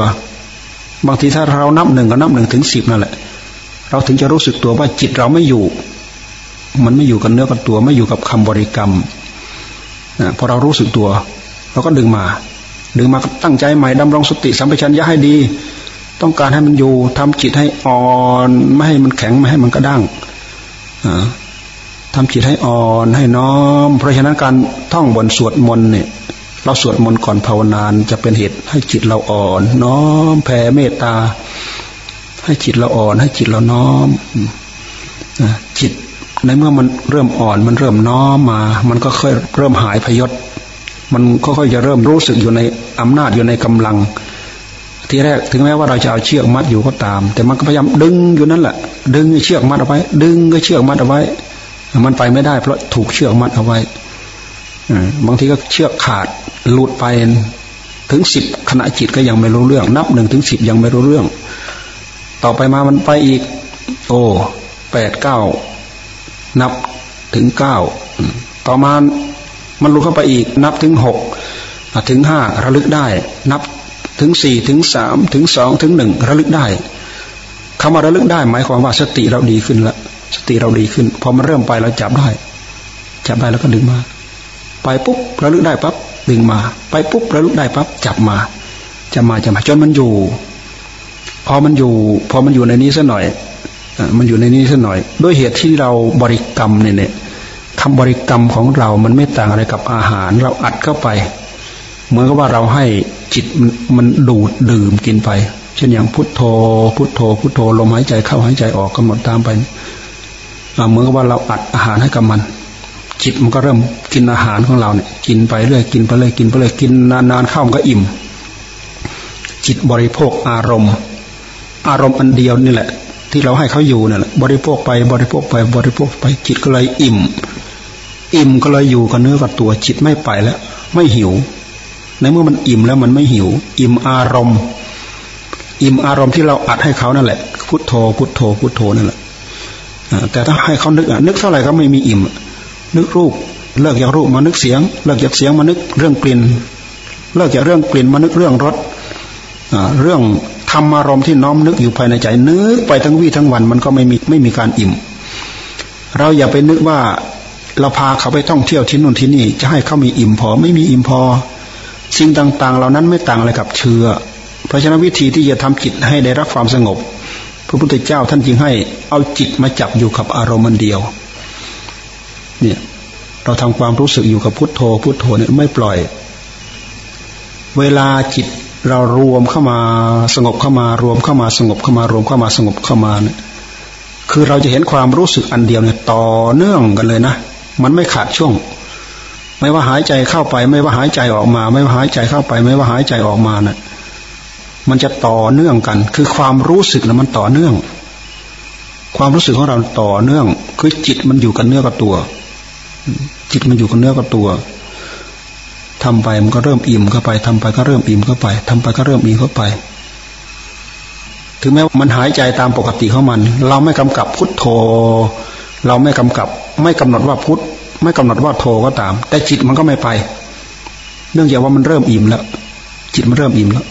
บางทีถ้าเรานับหนึ่งก็นับหนึ่งถึงสิบนั่นแหละ เราถึงจะรู้สึกตัวว่าจิตเราไม่อยู่ มันไม่อยู่กับเนื้อกับตัวไม่อยู่กับคำบริกรรมนะพอเรารู้สึกตัวเราก็ดึงมา ดึงมาตั้งใจใหม่ดำรงสติสัมปชัญญะให้ดี ต้องการให้มันอยู่ทำจิตให้อ่อน ไม่ให้มันแข็งไม่ให้มันกระด้าง ทำจิตให้อ่อนให้น้อม เพราะฉะนั้นการท่องบนสวดมนต์เนี่ย เราสวดมนต์ก่อนภาวนานจะเป็นเหตุให้จิตเราอ่อน น้อมแผ่เมตตา ให้จิตเราอ่อน ให้จิตเราน้อมจิตในเมื่อมันเริ่มอ่อน มันเริ่มน้อมมา มันก็ค่อยเริ่มหายพยศ มันค่อยๆจะเริ่มรู้สึกอยู่ในอำนาจอยู่ในกำลัง ทีแรกถึงแม้ว่าเราจะเอาเชือกมัดอยู่ก็ตาม แต่มันก็พยายามดึงอยู่นั่นแหละ ดึงเชือกมัดเอาไว้ ดึงก็เชือกมัดเอาไว้ มันไปไม่ได้ เพราะถูกเชือกมัดเอาไว้บางทีก็เชือกขาดหลุดไปถึงสิบขณะจิตก็ยังไม่รู้เรื่อง นับหนึ่งถึงสิบยังไม่รู้เรื่อง ต่อไปมามันไปอีก โอ้แปดเก้านับถึงเก้าต่อมามันลุกเข้าไปอีก นับถึงหกถึงห้าระลึกได้ นับถึงสี่ถึงสามถึงสองถึงหนึ่งระลึกได้คำว่าระลึกได้ หมายความว่าสติเราดีขึ้นแล้ว สติเราดีขึ้นพอมันเริ่มไปเราจับได้ จับได้แล้วก็ดึงมา ไปปุ๊บระลึกได้ปั๊บดึงมา ไปปุ๊บระลึกได้ปั๊บจับมาจะมาจะมาจนมันอยู่ พอมันอยู่ พอมันอยู่ในนี้สักหน่อยมันอยู่ในนี้สักหน่อย ด้วยเหตุที่เราบริกรรมเนี่ยเนี่ยคำบริกรรมของเรา มันไม่ต่างอะไรกับอาหาร เราอัดเข้าไป เหมือนกับว่าเราให้จิตมันดูดดื่มกินไป เช่นอย่างพุทโธ พุทโธ พุทโธ ลมหายใจเข้าหายใจออกกำหนดตามไป เหมือนกับว่าเราอัดอาหารให้กับมัน จิตมันก็เริ่มกินอาหารของเราเนี่ย กินไปเรื่อยกินไปเรื่อยกินไปเรื่อยกินนานๆเข้ามันก็อิ่ม จิตบริโภคอารมณ์ อารมณ์อันเดียวนี่แหละ ที่เราให้เขาอยู่เนี่ยแหละบริโภคไปบริโภคไปบริโภคไปจิตก็เลยอิ่ม อิ่มก็เลยอยู่กับเนื้อกับตัวจิตไม่ไปแล้ว ไม่หิวในเมื่อมันอิ่มแล้วมันไม่หิว อิ่มอารมณ์ อิ่มอารมณ์ที่เราอัดให้เขานั่นแหละ พุทโธพุทโธพุทโธนั่นแหละ แต่ถ้าให้เขานึกนึกเท่าไหร่ก็ไม่มีอิ่ม นึกรูป เลิกจากรูปมานึกเสียง เลิกจากเสียงมานึกเรื่องกลิ่น เลิกจากเรื่องกลิ่นมานึกเรื่องรสเรื่องธรรมารมณ์ที่น้อมนึกอยู่ภายในใจนึกไปทั้งวี่ทั้งวันมันก็ไม่มีไม่มีการอิ่ม เราอย่าไปนึกว่าเราพาเขาไปท่องเที่ยวที่นู่นที่นี่ จะให้เขามีอิ่มพอไม่มีอิ่มพอ สิ่งต่าง ๆ เหล่านั้นไม่ต่างอะไรกับเชื้อ เพราะฉะนั้นวิธีที่จะทำจิตให้ได้รับความสงบ ระพุทธเจ้าท่านจึงให้เอาจิตมาจับอยู่กับอารมณ์เดียว เนี่ย เราทำความรู้สึกอยู่กับพุทโธ พุทโธเนี่ยไม่ปล่อย เวลาจิตเรารวมเข้ามาสงบเข้ามารวมเข้ามาสงบเข้ามารวมเข้ามาสงบเข้ามาเนี่ยคือเราจะเห็นความรู้สึกอันเดียวเนี่ยต่อเนื่องกันเลยนะมันไม่ขาดช่วง ไม่ว่าหายใจเข้าไป ไม่ว่าหายใจออกมา ไม่ว่าหายใจเข้าไป ไม่ว่าหายใจออกมาเนะ่ย มันจะต่อเนื่องกัน คือความรู้สึกนะมันต่อเนื่อง ความรู้สึกของเราต่อเนื่อง คือจิตมันอยู่กับเนื้อกับตัว จิตมันอยู่กับเนื้อกับตัวทำไปมันก็เริ่มอิ่มเข้าไปทำไปก็เริ่มอิ่มเข้าไปทำไปก็เริ่มอิ่มเข้าไป ถึงแม้มันหายใจตามปกติของมัน เราไม่กำกับพุทโธ เราไม่กำกับ ไม่กำหนดว่าพุทไม่กำหนดว่าโธก็ตาม แต่จิตมันก็ไม่ไป เนื่องจากว่ามันเริ่มอิ่มแล้ว จิตมันเริ่มอิ่มแล้ว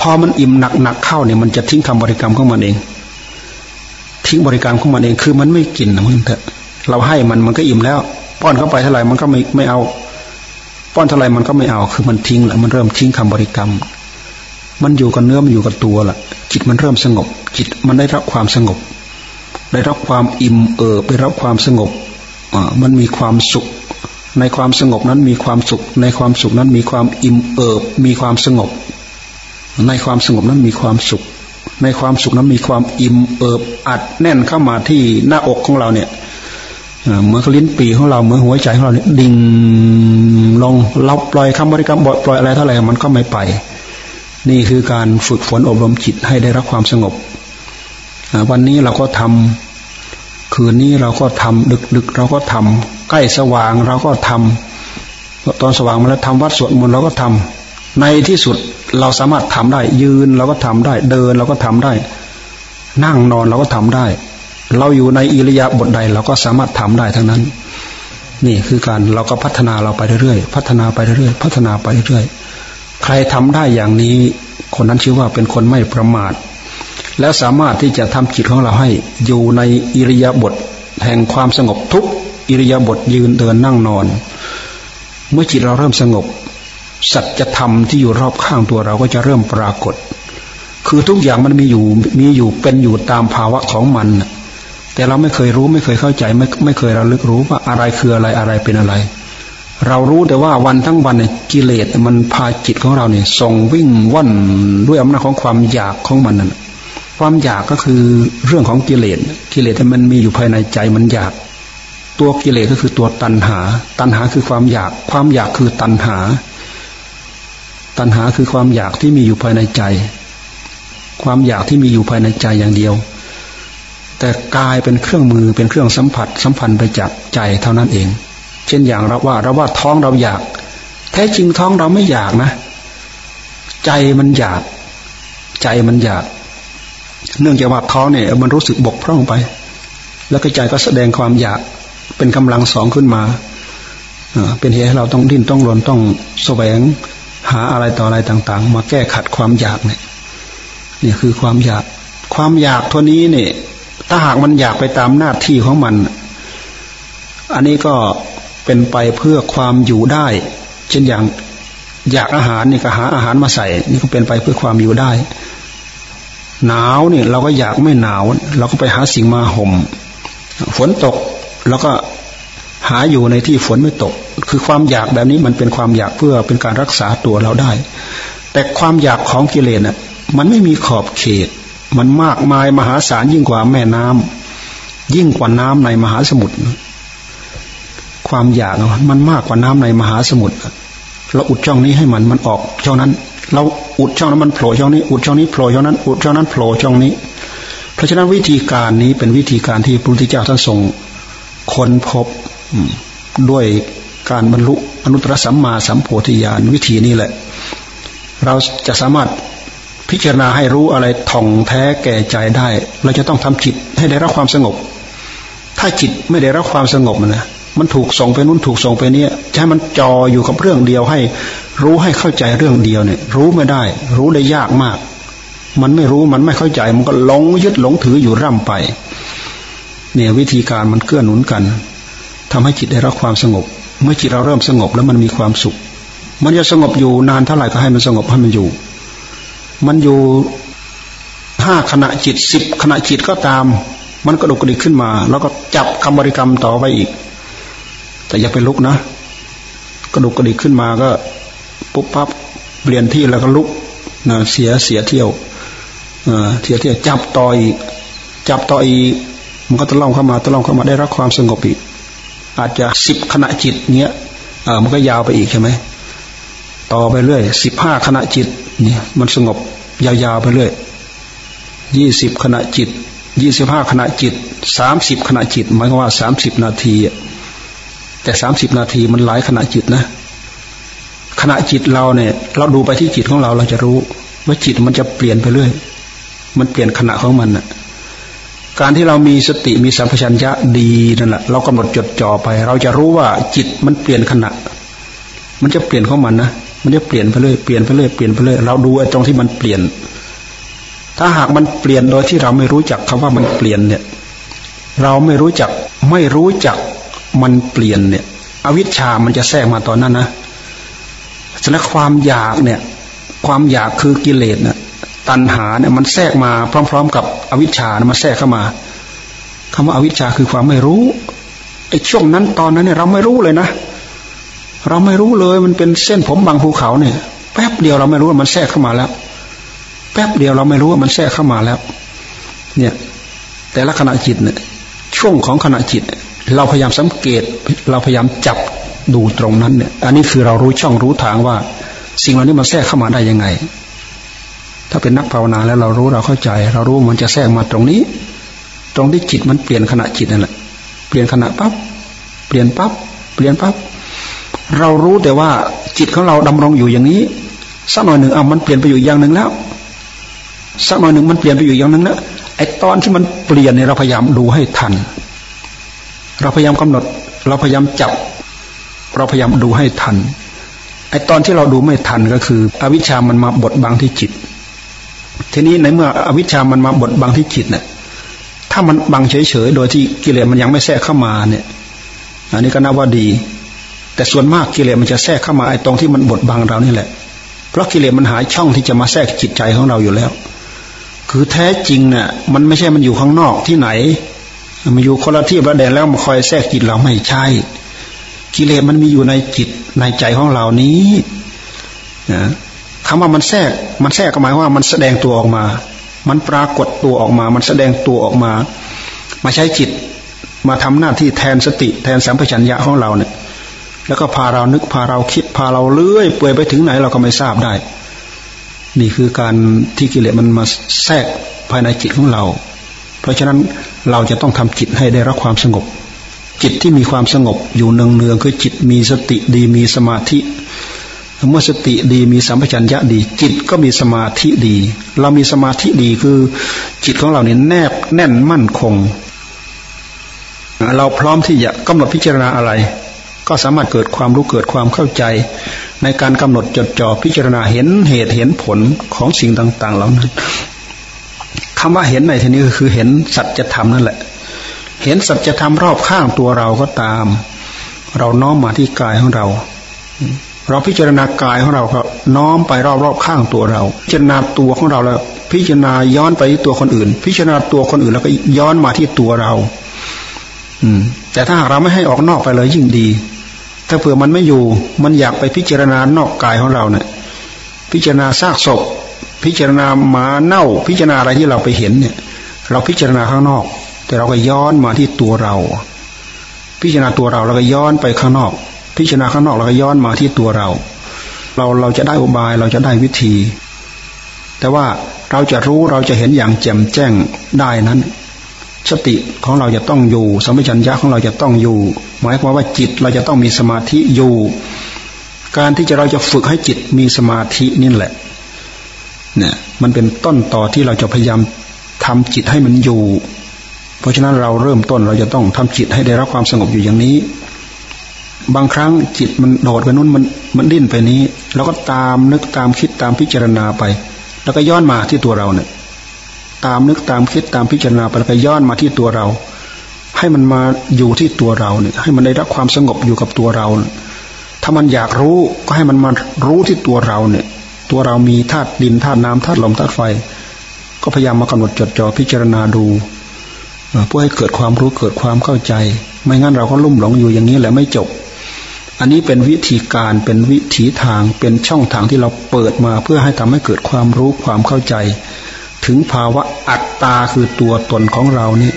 พอมันอิ่มหนักๆเข้าเนี่ยมันจะทิ้งคำบริกรรมของมันเอง ทิ้งบริกรรมของมันเองคือมันไม่กินนะมึงเถอะเราให้มันมันก็อิ่มแล้ว ป้อนเข้าไปเท่าไหร่มันก็ไม่ไม่เอา ป้อนเท่าไหร่มันก็ไม่เอา คือมันทิ้งแหล้วมันเริ่มทิ้งคำบริกรรม มันอยู่กับเนื้อมันอยู่กับตัวล่ะจิตมันเริ่มสงบ จิตมันได้รับความสงบ ได้รับความอิ่มเอิบได้รับความสงบมันมีความสุข ในความสงบนั้นมีความสุข ในความสุขนั้นมีความอิ่มเอิบมีความสงบ ในความสงบนั้นมีความสุข ในความสุขนั้นมีความอิ่มเอิบอัดแน่นเข้ามาที่หน้าอกของเราเนี่ยเหมือนลิ้นปีของเราเหมือนหัวใจของเราเนี่ยดิ่งลงเราปล่อยคำบริกรรมปล่อยอะไรเท่าไหร่มันก็ไม่ไป นี่คือการฝึกฝนอบรมจิตให้ได้รับความสงบ วันนี้เราก็ทำคืนนี้เราก็ทำดึกดึกเราก็ทำใกล้สว่างเราก็ทำตอนสว่างมาแล้วทำวัดสวดมนต์เราก็ทำ ในที่สุดเราสามารถทำได้ ยืนเราก็ทำได้ เดินเราก็ทำได้ นั่งนอนเราก็ทำได้ เราอยู่ในอิริยาบถใดเราก็สามารถทำได้ทั้งนั้น นี่คือการเราก็พัฒนาเราไปเรื่อยๆพัฒนาไปเรื่อยๆพัฒนาไปเรื่อยๆใครทำได้อย่างนี้ คนนั้นชื่อว่าเป็นคนไม่ประมาท แล้วสามารถที่จะทำจิตของเราให้ อยู่ในอิริยาบถแห่งความสงบทุกอิริยาบถยืนเดินนั่งนอน เมื่อจิตเราเริ่มสงบ สัจธรรมที่อยู่รอบข้างตัวเราก็จะเริ่มปรากฏ คือทุกอย่างมันมีอยู่มีอยู่เป็นอยู่ตามภาวะของมันแต่เราไม่เคยรู้ไม่เคยเข้าใจไม่ไม่เคยระลึกรู้ว่าอะไรคืออะไรอะไรเป็นอะไร เรารู้แต่ว่าวันทั้งวันเนี่ยกิเลสมันพาจิตของเราเนี่ยส่งวิ่งว่อนด้วยอำนาจของความอยากของมันนั่นความอยากก็คือเรื่องของกิเลสกิเลสมันมีอยู่ภายในใจมันอยาก ตัวกิเลสก็คือตัวตัณหา ตัณหาคือความอยาก ความอยากคือตัณหา ตัณหาคือความอยากที่มีอยู่ภายในใจ ความอยากที่มีอยู่ภายในใจอย่างเดียว แต่กายเป็นเครื่องมือเป็นเครื่องสัมผัส สัมพันธ์ไปจากใจเท่านั้นเอง เช่นอย่างเราว่าเราว่าท้องเราอยาก แท้จริงท้องเราไม่อยากนะ ใจมันอยาก ใจมันอยาก เนื่องจากว่าท้องเนี่ยมันรู้สึกบกพร่องไป แล้วก็ใจก็แสดงความอยากเป็นกำลังสองขึ้นมาเป็นเหตุให้เราต้องดิ้นต้องรนต้องแสวง หาอะไรต่ออะไรต่าง ๆ มาแก้ขัดความอยากเนี่ยนี่คือความอยาก ความอยากตัวนี้เนี่ย ถ้าหากมันอยากไปตามหน้าที่ของมัน อันนี้ก็เป็นไปเพื่อความอยู่ได้ เช่นอย่างอยากอาหารนี่ก็หาอาหารมาใส่ นี่ก็เป็นไปเพื่อความอยู่ได้ หนาวเนี่ยเราก็อยากไม่หนาว เราก็ไปหาสิ่งมาห่มฝนตก แล้วก็หาอยู่ในที่ฝนไม่ตก คือความอยากแบบนี้มันเป็นความอยากเพื่อเป็นการรักษาตัวเราได้ แต่ความอยากของกิเลสน่ะมันไม่มีขอบเขต มันมากมายมหาศาลยิ่งกว่าแม่น้ำยิ่งกว่าน้ำในมหาสมุทรความอยากมันมากกว่าน้ำในมหาสมุทรเราอุดช่องนี้ให้มันมันออกช่องนั้น เราอุดช่องนั้นมันโผล่ช่องนี้ อุดช่องนี้โผล่ช่องนั้น อุดช่องนั้นโผล่ช่องนี้ เพราะฉะนั้นวิธีการนี้เป็นวิธีการที่พระพุทธเจ้าท่านทรงค้นพบด้วย การบรรลุอนุตตรสัมมาสัมโพธิญาณวิธีนี้แหละ เราจะสามารถพิจารณาให้รู้อะไรท่องแท้แก่ใจได้ เราจะต้องทำจิตให้ได้รับความสงบ ถ้าจิตไม่ได้รับความสงบนะมันถูกส่งไปนู้นถูกส่งไปนี้จะใช้มันจออยู่กับเรื่องเดียวให้ รู้ให้เข้าใจเรื่องเดียวเนี่ย รู้ไม่ได้ รู้ได้ยากมาก มันไม่รู้มันไม่เข้าใจ มันก็หลงยึดหลงถืออยู่ร่ำไป เนี่ยวิธีการมันเกื้อหนุนกันทำให้จิตได้รับความสงบ มื่อจิตเราเริ่มสงบแล้วมันมีความสุข มันจะสงบอยู่นานเท่าไหร่ก็ให้มันสงบให้มันอยู่ มันอยู่ห้าขณะจิตสิบขณะจิตก็ตาม มันกระดุกระดิกขึ้นมา แล้วก็จับคำบริกรรมต่อไปอีก แต่อย่าไปลุกนะกระดุกกระดิกขึ้นมาก็ปุ๊บปั๊บเปลี่ยนที่แล้วก็ลุกนะเสียเสียเที่ยวเสียเที่ยวจับต่ออีกจับต่ออีกมันก็ตะล่อมเข้ามาตะล่อมเข้ามาได้รับความสงบอีก อาจจะสิบขณะจิตเนี้ยเออมันก็ยาวไปอีกใช่ไหมต่อไปเรื่อยสิบห้าขณะจิตเนี่ยมันสงบยาวๆไปเรื่อยยี่สิบขณะจิตยี่สิบห้าขณะจิตสามสิบขณะจิตหมายความว่าสามสิบนาทีแต่สามสิบนาทีมันหลายขณะจิตนะ ขณะจิตเราเนี่ย เราดูไปที่จิตของเราเราจะรู้ ว่าจิตมันจะเปลี่ยนไปเรื่อย มันเปลี่ยนขณะของมันน่ะ การที่เรามีสติมีสัมปชัญญะดีนั่นแหละเรากำหนดจดจ่อไป เราจะรู้ว่าจิตมันเปลี่ยนขณะ มันจะเปลี่ยนของมันนะมันจะเปลี่ยนไปเรื่อยเปลี่ยนไปเรื่อยเปลี่ยนไปเรื่อยเราดูไอ้ตรงที่มันเปลี่ยน ถ้าหากมันเปลี่ยนโดยที่เราไม่รู้จักคำว่ามันเปลี่ยนเนี่ย เราไม่รู้จักไม่รู้จักมันเปลี่ยนเนี่ย อวิชชามันจะแทรกมาตอนนั้นนะฉะนั้นความอยากเนี่ย ความอยากคือกิเลสนี่ย ตัณหาเนี่ยมันแทรกมาพร้อม ๆ กับอวิชชานะมาแทรกเข้ามาคำว่าอวิชชาคือความไม่รู้ไอ้ช่วงนั้นตอนนั้นเนี่ยเราไม่รู้เลยนะ เราไม่รู้เลยมันเป็นเส้นผมบางภูเขาเนี่ย แป๊บเดียวเราไม่รู้ว่ามันแทรกเข้ามาแล้ว แป๊บเดียวเราไม่รู้ว่ามันแทรกเข้ามาแล้ว เนี่ย แต่ละขณะจิตเนี่ย ช่วงของขณะจิต เราพยายามสังเกต เราพยายามจับดูตรงนั้นเนี่ย อันนี้คือเรารู้ช่องรู้ทางว่า สิ่งเหล่านี้มันแทรกเข้ามาได้ยังไง ถ้าเป็นนักภาวนาแล้วเรารู้เราเข้าใจ เรารู้มันจะแทรกมาตรงนี้ ตรงที่จิตมันเปลี่ยนขณะจิตนั่นแหละเปลี่ยนขณะปั๊บเปลี่ยนปั๊บเปลี่ยนปั๊บเรารู้แต่ว่าจิตของเราดำรงอยู่อย่างนี้สักหน่อยหนึ่งอะมันเปลี่ยนไปอยู่อย่างหนึ่งแล้วสักหน่อยหนึ่งมันเปลี่ยนไปอยู่อย่างหนึ่งแล้วไอ้ตอนที่มันเปลี่ยนเนี่ยเราพยายามดูให้ทัน เราพยายามกำหนด เราพยายามจับ เราพยายามดูให้ทันไอ้ตอนที่เราดูไม่ทันก็คือ อวิชามันมาบดบังที่จิต ทีนี้ในเมื่ออวิชามันมาบดบังที่จิตเนี่ยถ้ามันบังเฉยๆ โดยที่กิเลสมันยังไม่แทรกเข้ามาเนี่ย อันนี้ก็นับว่าดี แต่ส่วนมากกิเลสมันจะแทรกเข้ามาไอ้ตรงที่มันบดบังเรานี่แหละ เพราะกิเลสมันหาช่องที่จะมาแทรกจิตใจของเราอยู่แล้ว คือแท้จริงเนี่ย มันไม่ใช่มันอยู่ข้างนอกที่ไหน มันอยู่คนละที่ประเด็นแล้วมาคอยแทรกจิตเราไม่ใช่ กิเลสมันมีอยู่ในจิตในใจของเรานี้นะ คำว่ามันแทรกมันแทรกก็หมายว่ามันแสดงตัวออกมา มันปรากฏตัวออกมา มันแสดงตัวออกมา มาใช้จิตมาทำหน้าที่แทนสติ แทนสัมปชัญญะของเราเนี่ย แล้วก็พาเรานึกพาเราคิดพาเราเลื่อยเปื่อยไปถึงไหนเราก็ไม่ทราบได้ นี่คือการที่กิเลสมันมาแทรกภายในจิตของเรา เพราะฉะนั้นเราจะต้องทำจิตให้ได้รับความสงบ จิตที่มีความสงบอยู่เนืองเนืองคือจิตมีสติดีมีสมาธิ เมื่อสติดีมีสัมปชัญญะดี จิตก็มีสมาธิดี เรามีสมาธิดีคือจิตของเราเนี่ยแนบแน่นมั่นคง เราพร้อมที่จะกำหนดพิจารณาอะไร ก็สามารถเกิดความรู้เกิดความเข้าใจ ในการกำหนดจดจ่อพิจารณาเห็นเหตุเห็นผลของสิ่งต่าง ๆ เหล่านั้นคำว่าเห็นในที่นี้ก็คือเห็นสัจธรรมนั่นแหละ เห็นสัจธรรมรอบข้างตัวเราก็ตาม เราน้อมมาที่กายของเรา เราพิจารณากายของเราก็น้อมไปรอบๆข้างตัวเรา พิจารณาตัวของเราแล้ว พิจารณาย้อนไปที่ตัวคนอื่น พิจารณาตัวคนอื่นแล้วก็ย้อนมาที่ตัวเรา อืม แต่ถ้าหากเราไม่ให้ออกนอกไปเลยยิ่งดี ถ้าเผื่อมันไม่อยู่ มันอยากไปพิจารณานอกกายของเราเนี่ย พิจารณาซากศพ พิจารณาหมาเน่า พิจารณาอะไรที่เราไปเห็นเนี่ย เราพิจารณาข้างนอก แต่เราก็ย้อนมาที่ตัวเรา พิจารณาตัวเราแล้วก็ย้อนไปข้างนอก พิจารณาข้างนอกแล้วก็ย้อนมาที่ตัวเรา เราเราจะได้อุบายเราจะได้วิธี แต่ว่าเราจะรู้เราจะเห็นอย่างแจ่มแจ้งได้นั้น สติของเราจะต้องอยู่สมัชัญญะของเราจะต้องอยู่ หมายความว่าจิตเราจะต้องมีสมาธิอยู่ การที่จะเราจะฝึกให้จิตมีสมาธินี่แหละเนี่ยมันเป็นต้นต่อที่เราจะพยายามทำจิตให้มันอยู่ เพราะฉะนั้นเราเริ่มต้นเราจะต้องทำจิตให้ได้รับความสงบอยู่อย่างนี้ บางครั้งจิตมันโดดไปนู้นมันมันดิ้นไปนี้เราก็ตามนึกตามคิดตามพิจารณาไป แล้วก็ย้อนมาที่ตัวเราเนี่ย ตามนึกตามคิดตามพิจารณาไปแล้วก็ย้อนมาที่ตัวเรา ให้มันมาอยู่ที่ตัวเราเนี่ย ให้มันได้รับความสงบอยู่กับตัวเรา ถ้ามันอยากรู้ก็ให้มันมารู้ที่ตัวเราเนี่ย ตัวเรามีธาตุดินธาตุน้ำธาตุลมธาตุไฟ ก็พยายามมากำหนดจดจ่อพิจารณาดูเพื่อให้เกิดความรู้เกิดความเข้าใจ ไม่งั้นเราก็ลุ่มหลงอยู่อย่างนี้แหละไม่จบ อันนี้เป็นวิธีการเป็นวิถีทางเป็นช่องทางที่เราเปิดมาเพื่อให้ทำให้เกิดความรู้ความเข้าใจ ถึงภาวะอัตตาคือตัวตนของเรานี่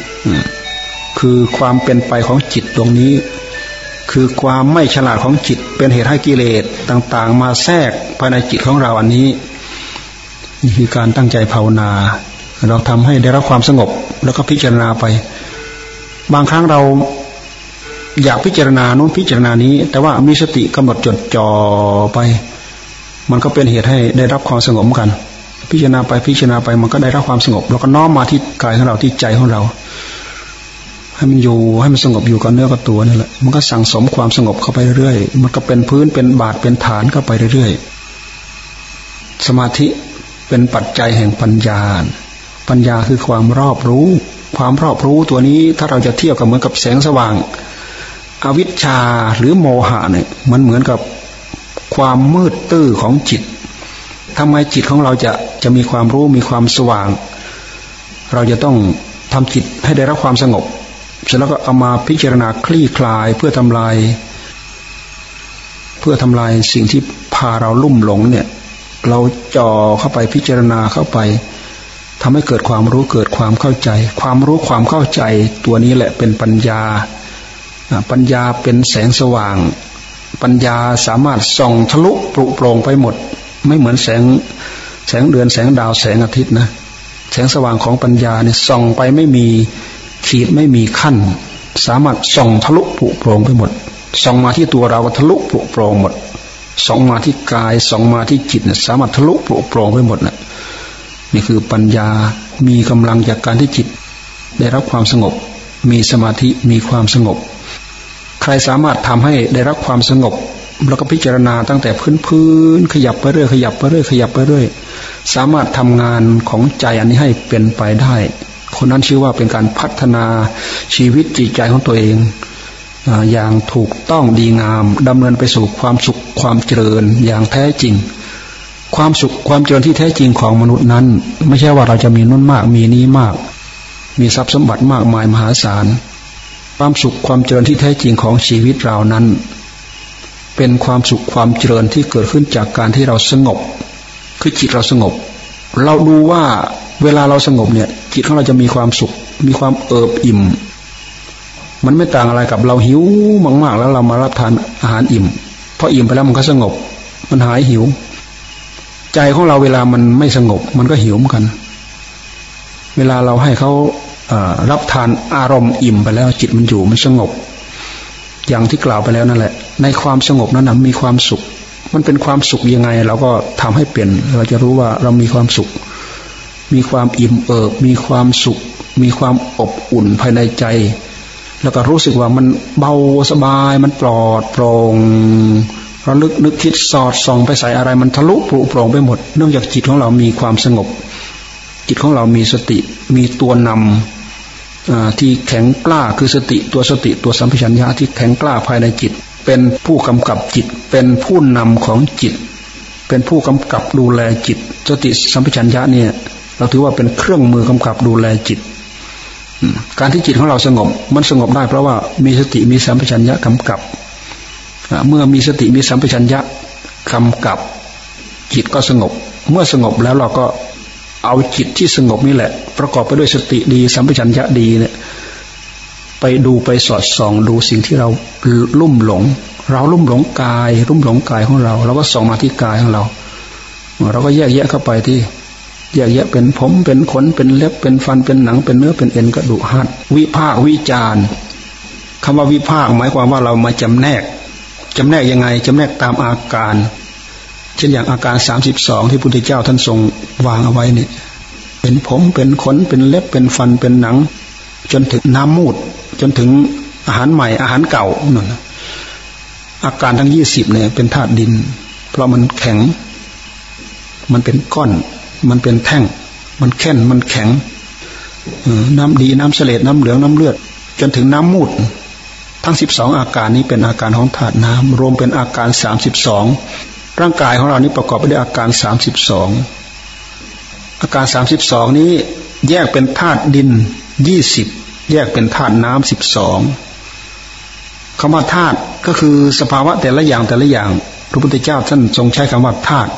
คือความเป็นไปของจิตตรงนี้ คือความไม่ฉลาดของจิต เป็นเหตุให้กิเลสต่างๆ มาแทรกภายในจิตของเราอันนี้นี่คือการตั้งใจภาวนา เราทำให้ได้รับความสงบแล้วก็พิจารณาไป บางครั้งเรา อยากพิจารณาโน้นพิจารณานี้ แต่ว่ามีสติกำหนดจดจ่อไป มันก็เป็นเหตุให้ได้รับความสงบกัน พิจารณาไปพิจารณาไปมันก็ได้รับความสงบ แล้วก็น้อมมาที่กายของเราที่ใจของเรา ให้มันอยู่ให้มันสงบอยู่กับเนื้อกับตัวนี่แหละมันก็สั่งสมความสงบเข้าไปเรื่อยมันก็เป็นพื้นเป็นบาดเป็นฐานเข้าไปเรื่อยสมาธิเป็นปัจจัยแห่งปัญญา ปัญญาคือความรอบรู้ ความรอบรู้ตัวนี้ถ้าเราจะเทียบกับเหมือนกับแสงสว่าง อวิชชาหรือโมหะเนี่ยมันเหมือนกับความมืดตื้อของจิตทำไมจิตของเราจะจะมีความรู้มีความสว่าง เราจะต้องทำจิตให้ได้รับความสงบ เสร็จแล้วก็เอามาพิจารณาคลี่คลายเพื่อทำลาย เพื่อทำลายสิ่งที่พาเราลุ่มหลงเนี่ย เราจ่อเข้าไปพิจารณาเข้าไปทำให้เกิดความรู้เกิดความเข้าใจ ความรู้ความเข้าใจตัวนี้แหละเป็นปัญญา ปัญญาเป็นแสงสว่าง ปัญญาสามารถส่องทะลุปลุกโปร่งไปหมด ไม่เหมือนแสงแสงเดือนแสงดาวแสงอาทิตย์นะ แสงสว่างของปัญญาเนี่ยส่องไปไม่มีขีดไม่มีขั้น สามารถส่องทะลุปุโปร่งไปหมดส่องมาที่ตัวเราทะลุปุโปร่งหมดส่องมาที่กายส่องมาที่จิตสามารถทะลุปร่งโปร่งไปหมดนะนี่คือปัญญา มีกำลังจากการที่จิต ได้รับความสงบ มีสมาธิ มีความสงบ ใครสามารถทำให้ได้รับความสงบ แล้วก็พิจารณาตั้งแต่พื้นพื้นขยับไปเรื่อยขยับไปเรื่อยขยับไปเรื่อยสามารถทำงานของใจอันนี้ให้เป็นไปได้ คนนั้นชื่อว่าเป็นการพัฒนาชีวิตจิตใจของตัวเองอย่างถูกต้องดีงามดำเนินไปสู่ความสุขความเจริญอย่างแท้จริง ความสุขความเจริญที่แท้จริงของมนุษย์นั้น ไม่ใช่ว่าเราจะมีนุ่นมากมีนี้มาก มีทรัพย์สมบัติมากมายมหาศาล ความสุขความเจริญที่แท้จริงของชีวิตเรานั้น เป็นความสุขความเจริญที่เกิดขึ้นจากการที่เราสงบ คือจิตเราสงบ เราดูว่าเวลาเราสงบเนี่ย จิตของเราจะมีความสุข มีความเอิบอิ่ม มันไม่ต่างอะไรกับเราหิวมากๆ แล้วเรามารับทานอาหารอิ่มพออิ่มไปแล้วมันก็สงบ มันหายหิว ใจของเราเวลามันไม่สงบ มันก็หิวเหมือนกัน เวลาเราให้เขา รับทานอารมณ์อิ่มไปแล้วจิตมันอยู่มันสงบ อย่างที่กล่าวไปแล้วนั่นแหละ ในความสงบนั้นมีความสุข มันเป็นความสุขยังไง เราก็ทำให้เปลี่ยน เราจะรู้ว่าเรามีความสุข มีความอิ่มเอิบมีความสุข มีความอบอุ่นภายในใจ แล้วก็รู้สึกว่ามันเบาสบายมันปลอดโปร่งระลึกนึกคิดสอดส่องไปใส่อะไรมันทะลุปลุโปร่งไปหมด เนื่องจากจิตของเรามีความสงบ จิตของเรามีสติ มีตัวนำ ที่แข็งกล้าคือสติตัวสติตัวสัมผัสัญญาที่แข็งกล้าภายในจิต เป็นผู้กำกับจิต เป็นผู้นำของจิต เป็นผู้กำกับดูแลจิต สติสัมผัสัญญาเนี่ยเราถือว่าเป็นเครื่องมือกำกับดูแลจิต การที่จิตของเราสงบมันสงบได้เพราะว่ามีสติมีสัมปชัญญะกำกับ เมื่อมีสติมีสัมปชัญญะกำกับจิตก็สงบ เมื่อสงบแล้วเราก็ เอาจิตที่สงบนี่แหละ ประกอบไปด้วยสติดี สัมปชัญญะดีเนี่ย ไปดูไปสอดส่องดูสิ่งที่เราลุ่มหลง เราลุ่มหลงกาย ลุ่มหลงกายของเรา เราก็ส่องมาที่กายของเรา เราก็แยกแยะเข้าไปที่แยกแยะเป็นผมเป็นขนเป็นเล็บเป็นฟันเป็นหนัง เป็นเนื้อเป็นเอ็นกระดูกหัดวิภาควิจารคำว่าวิภาคหมายความว่าเรามาจำแนกจำแนกยังไงจำแนกตามอาการ เช่นอย่างอาการสามสิบสองที่พุทธเจ้าท่านทรงวางเอาไว้เนี่ย เป็นผมเป็นขนเป็นเล็บเป็นฟันเป็นหนัง จนถึงน้ำมูด จนถึงอาหารใหม่อาหารเก่านั่นอาการทั้งยี่สิบเนี่ยเป็นธาตุดิน เพราะมันแข็ง มันเป็นก้อน มันเป็นแท่ง มันแข็งมันแข็งน้ำดีน้ำเสลดน้ำเหลืองน้ำเลือด จนถึงน้ำมูดทั้งสิบสองอาการนี้เป็นอาการของธาตุน้ำรวมเป็นอาการสามสิบสอง ร่างกายของเรานี้ประกอบไปด้วยอาการสามสิบสองอาการสามสิบสองนี้แยกเป็นธาตุดินยี่สิบแยกเป็นธาตุน้ำสิบสองคำว่าธาตุก็คือสภาวะแต่ละอย่างแต่ละอย่าง พระพุทธเจ้าท่านทรงใช้คำว่าธาตุ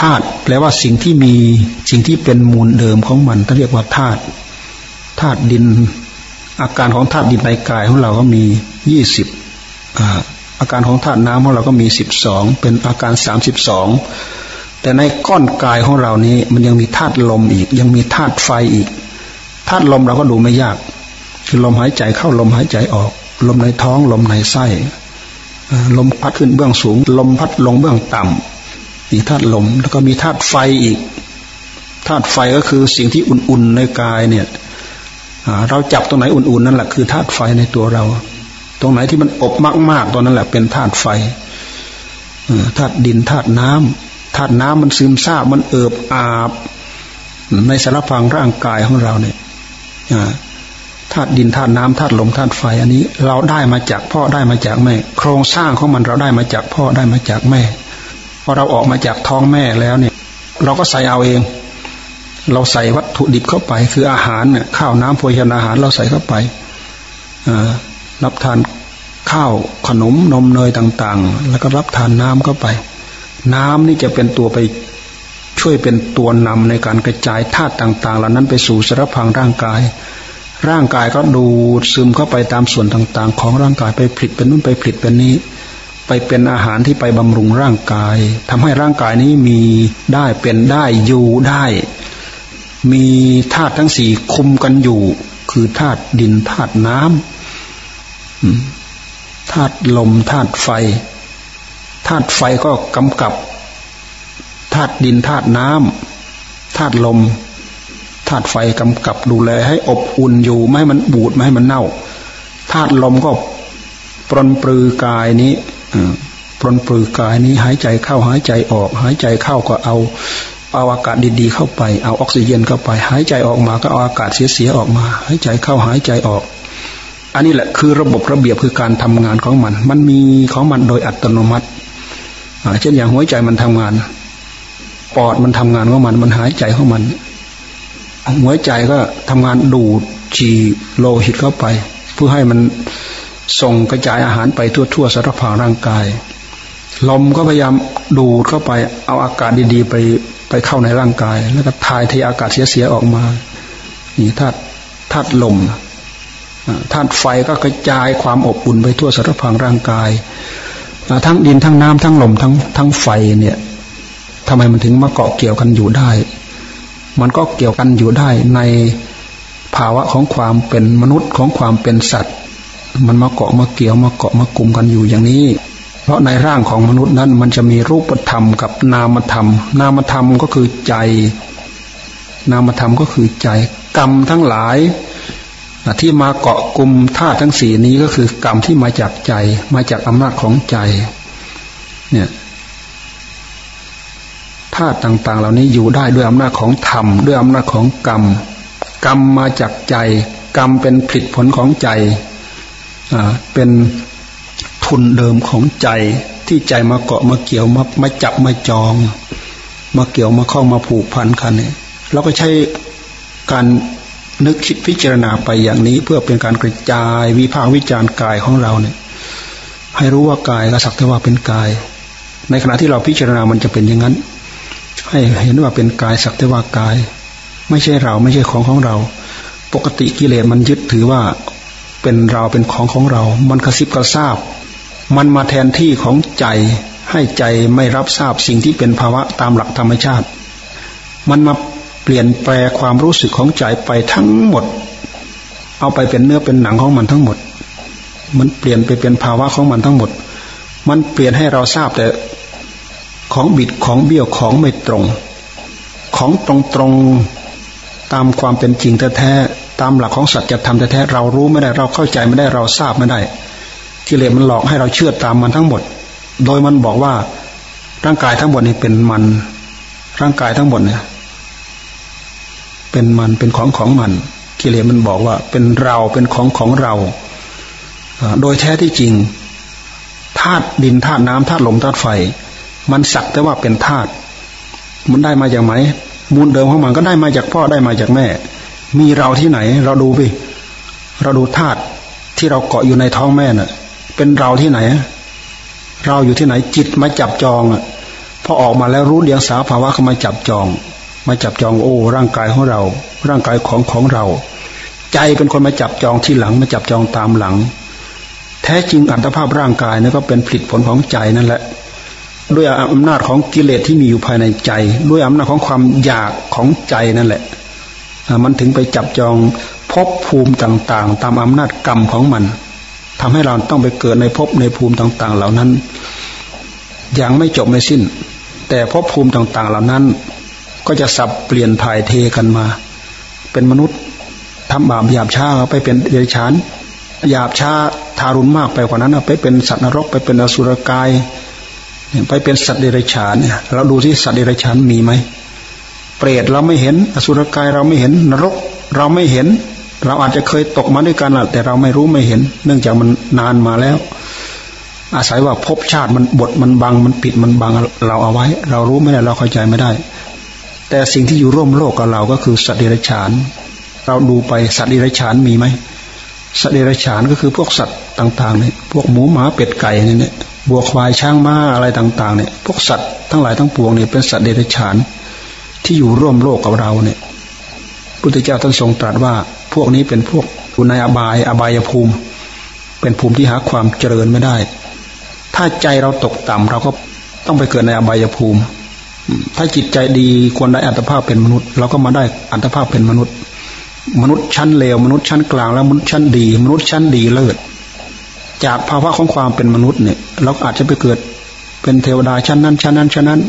ธาตุแปลว่าสิ่งที่มีสิ่งที่เป็นมูลเดิมของมันท่านเรียกว่าธาตุธาตุดิน อาการของธาตุดินในกายของเราก็มียี่สิบ อาการของธาตุน้ำของเราก็มีสิบสองเป็นอาการสามสิบสองแต่ในก้อนกายของเรานี้มันยังมีธาตุลมอีก ยังมีธาตุไฟอีกธาตุลมเราก็ดูไม่ยาก คือลมหายใจเข้าลมหายใจออก ลมในท้องลมในไส้ลมพัดขึ้นเบื้องสูง ลมพัดลงเบื้องต่ำมีธาตุลมแล้วก็มีธาตุไฟอีกธาตุไฟก็คือสิ่งที่อุ่นๆในกายเนี่ยเราจับตรงไหนอุ่นๆนั่นแหละคือธาตุไฟในตัวเรา ตรงไหนที่มันอบมากๆตรงนั้นแหละเป็นธาตุไฟธาตุดินธาตุน้ำธาตุน้ำมันซึมซาบมันเอิบอาบ ในสารพังร่างกายของเราเนี่ยธาตุดินธาตุน้ำธาตุลมธาตุไฟ อันนี้ เราได้มาจากพ่อได้มาจากแม่ โครงสร้างของมันเราได้มาจากพ่อได้มาจากแม่พอเราออกมาจากท้องแม่แล้วเนี่ย เราก็ใส่เอาเอง เราใส่วัตถุดิบเข้าไป คืออาหารเนี่ยข้าวน้ำโภชนาอาหารเราใส่เข้าไปอ รับทานข้าวขนมนมเนยต่างๆ แล้วก็รับทานน้ำเข้าไป น้ำนี่จะเป็นตัวไปช่วยเป็นตัวนำในการกระจายธาตุต่างๆ เหล่านั้นไปสู่สารพังร่างกาย ร่างกายก็ดูดซึมเข้าไปตามส่วนต่างๆ ของร่างกายไปผลิตเป็นนู่นไปผลิตเป็นนี้ ไปเป็นอาหารที่ไปบำรุงร่างกายทำให้ร่างกายนี้มีได้เป็นได้อยู่ได้ มีธาตุทั้งสี่คุมกันอยู่ คือธาตุดินธาตุน้ำ ธาตุลมธาตุไฟธาตุไฟก็กำกับธาตุดินธาตุน้ำธาตุลมธาตุไฟกำกับดูแลให้อบอุ่นอยู่ไม่ให้มันบูดไม่ให้มันเน่าธาตุลมก็ปรนปรือกายนี้ปรนปรือกายนี้หายใจเข้าหายใจออก หายใจเข้าก็เอา เอาอากาศดีๆเข้าไป เอาออกซิเจนเข้าไป หายใจออกมาก็เอาอากาศเสียๆออกมา หายใจเข้าหายใจออก อันนี้แหละคือระบบระเบียบคือการทำงานของมัน มันมีของมันโดยอัตโนมัติเช่นอย่างหัวใจมันทำงาน ปอดมันทำงานของมัน มันหายใจของมัน หัวใจก็ทำงานดูดฉี่โลหิตเข้าไป เพื่อให้มันส่งกระจายอาหารไปทั่วทั่วสารพางร่างกาย ลมก็พยายามดูดเข้าไป เอาอากาศดีๆไปไปเข้าในร่างกาย แล้วก็ทายเทอากาศเสียๆออกมา นี่ธาตุธาตุลม ธาตุไฟก็กระจายความอบอุ่นไปทั่วสารพางร่างกาย ทั้งดินทั้งน้ำทั้งลมทั้งทั้งไฟเนี่ยทำไมมันถึงมาเกาะเกี่ยวกันอยู่ได้ มันก็เกี่ยวกันอยู่ได้ในภาวะของความเป็นมนุษย์ของความเป็นสัตว์ มันมาเกาะมาเกี่ยวมาเกาะมากลุ่มกันอยู่อย่างนี้ เพราะในร่างของมนุษย์นั้น มันจะมีรูปธรรมกับนามธรรม นามธรรมก็คือใจ นามธรรมก็คือใจ กรรมทั้งหลาย ที่มาเกาะกลุ่มธาตุทั้งสี่นี้ก็คือกรรมที่มาจากใจ มาจากอำนาจของใจ เนี่ยธาตุต่าง ๆ เหล่านี้อยู่ได้ด้วยอำนาจของธรรม ด้วยอำนาจของกรรม กรรมมาจากใจ กรรมเป็นผลผลของใจอ่าเป็นทุนเดิมของใจ ที่ใจมาเกาะมาเกี่ยวมามาจับมาจอง มาเกี่ยวมาข้องมาผูกพันกันเนี่ยเราก็ใช้การ นึกคิดพิจารณาไปอย่างนี้ เพื่อเป็นการกระจายวิพากษ์วิจารณ์กายของเราเนี่ย ให้รู้ว่ากายก็สักแต่ว่าเป็นกาย ในขณะที่เราพิจารณามันจะเป็นอย่างนั้น ให้เห็นว่าเป็นกายสักแต่ว่ากาย ไม่ใช่เราไม่ใช่ของของเรา ปกติกิเลสมันยึดถือว่าเป็นเราเป็นของของเรา มันกระซิบกระซาบ มันมาแทนที่ของใจให้ใจไม่รับทราบสิ่งที่เป็นภาวะตามหลักธรรมชาติ มันมา เปลี่ยนแปลความรู้สึกของใจไปทั้งหมด เอาไปเป็นเนื้อเป็นหนังของมันทั้งหมด มันเปลี่ยนไปเป็นภาวะของมันทั้งหมด มันเปลี่ยนให้เราทราบแต่ของบิดของเบี้ยวของไม่ตรง ของตรงตรงตามความเป็นจริงแท้ๆตามหลักของสัจธรรมแท้ๆเรารู้ไม่ได้เราเข้าใจไม่ได้เราทราบไม่ได้กิเลสมันหลอกให้เราเชื่อตามมันทั้งหมด โดยมันบอกว่าร่างกายทั้งหมดนี่เป็นมัน ร่างกายทั้งหมดเนี่ย เป็นมันเป็นของของมัน กิเลสมันบอกว่าเป็นเราเป็นของของเรา โดยแท้ที่จริงธาตุดินธาตุน้ำธาตุลมธาตุไฟ มันสักแต่ว่าเป็นธาตุมันได้มาจากไหนมูลเดิมของมันก็ได้มาจากพ่อได้มาจากแม่ มีเราที่ไหน เราดูไปเราดูธาตุที่เราเกาะอยู่ในท้องแม่น่ะ เป็นเราที่ไหน เราอยู่ที่ไหนจิตมาจับจองอะพอออกมาแล้วรู้เดียงสาภาวะเขามาจับจอง มาจับจองโอ้ร่างกายของเรา ร่างกายของของเรา ใจเป็นคนมาจับจองที่หลัง มาจับจองตามหลัง แท้จริงอัตภาพร่างกายนั่นก็เป็นผลิตผลของใจนั่นแหละ ด้วยอำนาจของกิเลสที่มีอยู่ภายในใจ ด้วยอำนาจของความอยากของใจนั่นแหละ มันถึงไปจับจองภพภูมิต่างๆ ตามอำนาจกรรมของมันทำให้เราต้องไปเกิดในภพในภูมิต่าง ๆ เหล่านั้นย่างไม่จบไม่สิ้น แต่ภพภูมิต่าง ๆ เหล่านั้น ก็จะสับเปลี่ยนถ่ายเทกันมา เป็นมนุษย์ทำบาปหยาบช้าไปเป็นเดรัจฉานหยาบช้าทารุณมากไปกว่านั้นไปเป็นสัตว์นรกไปเป็นอสุรกายไปเป็นสัตว์เดรัจฉานเนี่ยเราดูที่สัตว์เดรัจฉานมีไหมเปรตเราไม่เห็น อสุรกายเราไม่เห็นนรก เราไม่เห็น เราอาจจะเคยตกมาด้วยกันแหละแต่เราไม่รู้ไม่เห็น เนื่องจากมันนานมาแล้ว อาศัยว่าภพชาติมันบดมันบังมันปิดมันบังเราเอาไว้ เรารู้ไม่ได้เราเข้าใจไม่ได้ แต่สิ่งที่อยู่ร่วมโลกกับเราก็คือสัตว์เดรัจฉาน เราดูไปสัตว์เดรัจฉานมีไหมสัตว์เดรัจฉานก็คือพวกสัตว์ต่างๆเนี่ยพวกหมูหมาเป็ดไก่เนี่ยบัวควายช้างม้าอะไรต่างๆเนี่ยพวกสัตว์ทั้งหลายทั้งปวงเนี่ยเป็นสัตว์เดรัจฉานที่อยู่ร่วมโลกกับเราเนี่ยพุทธเจ้าท่านทรงตรัสว่า พวกนี้เป็นพวกอยู่ในอบายอบายภูมิ เป็นภูมิที่หาความเจริญไม่ได้ ถ้าใจเราตกต่ำเราก็ต้องไปเกิดในอบายภูมิ ถ้าจิตใจดีควรได้อัตภาพเป็นมนุษย์ เราก็มาได้อัตภาพเป็นมนุษย์ มนุษย์ชั้นเลวมนุษย์ชั้นกลางแล้วมนุษย์ชั้นดี มนุษย์ชั้นดีเลิศจากภาวะของความเป็นมนุษย์เนี่ย เราอาจจะไปเกิดเป็นเทวดาชั้นนั้นชั้นนั้นชั้นนั้น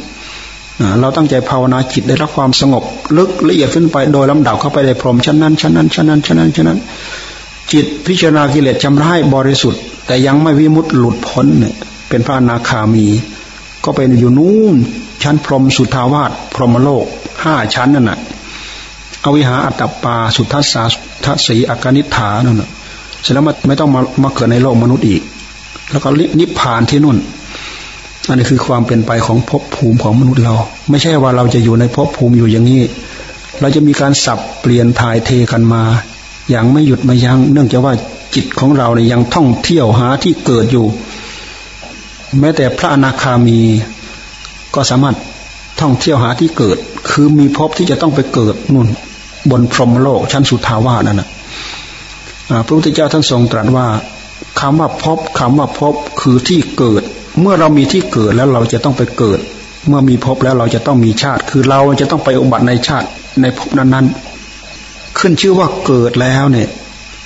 เราตั้งใจภาวนาจิตได้รับความสงบ ลึกละเอียดขึ้นไปโดยลำดับเข้าไปในพรหมชั้นนั้นชั้นนั้นชั้นนั้นชั้นนั้นชั้นนั้น จิตพิจารณากิเลสจำร้ายบริสุทธิ์ แต่ยังไม่วิมุตต์หลุดพ้นเนี่ยเป็นพระอนาคามี ก็เป็นอยู่นู่นชั้นพรหมสุทาวาสพรหมโลกห้าชั้นนั่นแหะอวิหาอัตตปาสุทัสสาทัศสีอากานิฐานั่นแหะเสร็จแล้วมาไม่ต้องมามาเกิดในโลกมนุษย์อีก แล้วก็นิพพานที่นู่นอันนี้คือความเป็นไปของภพภูมิของมนุษย์เรา ไม่ใช่ว่าเราจะอยู่ในภพภูมิอยู่อย่างนี้ เราจะมีการสับเปลี่ยนถ่ายเทกันมา อย่างไม่หยุดไม่ยัง้งเนื่องจากว่าจิตของเราเนี่ยยังท่องเที่ยวหาที่เกิดอยู่ แม้แต่พระอนาคามีก็สามารถท่องเที่ยวหาที่เกิด คือมีภพที่จะต้องไปเกิดนู่นบนพรหมโลกชั้นสุทาวาสนั่นนะพระพุทธเจ้าท่านทรงตรัสว่าคำว่าภพคำว่าภพคือที่เกิด เมื่อเรามีที่เกิดแล้วเราจะต้องไปเกิด เมื่อมีภพแล้วเราจะต้องมีชาติ คือเราจะต้องไปอุบัติในชาติในภพนั้นๆ ขึ้นชื่อว่าเกิดแล้วเนี่ย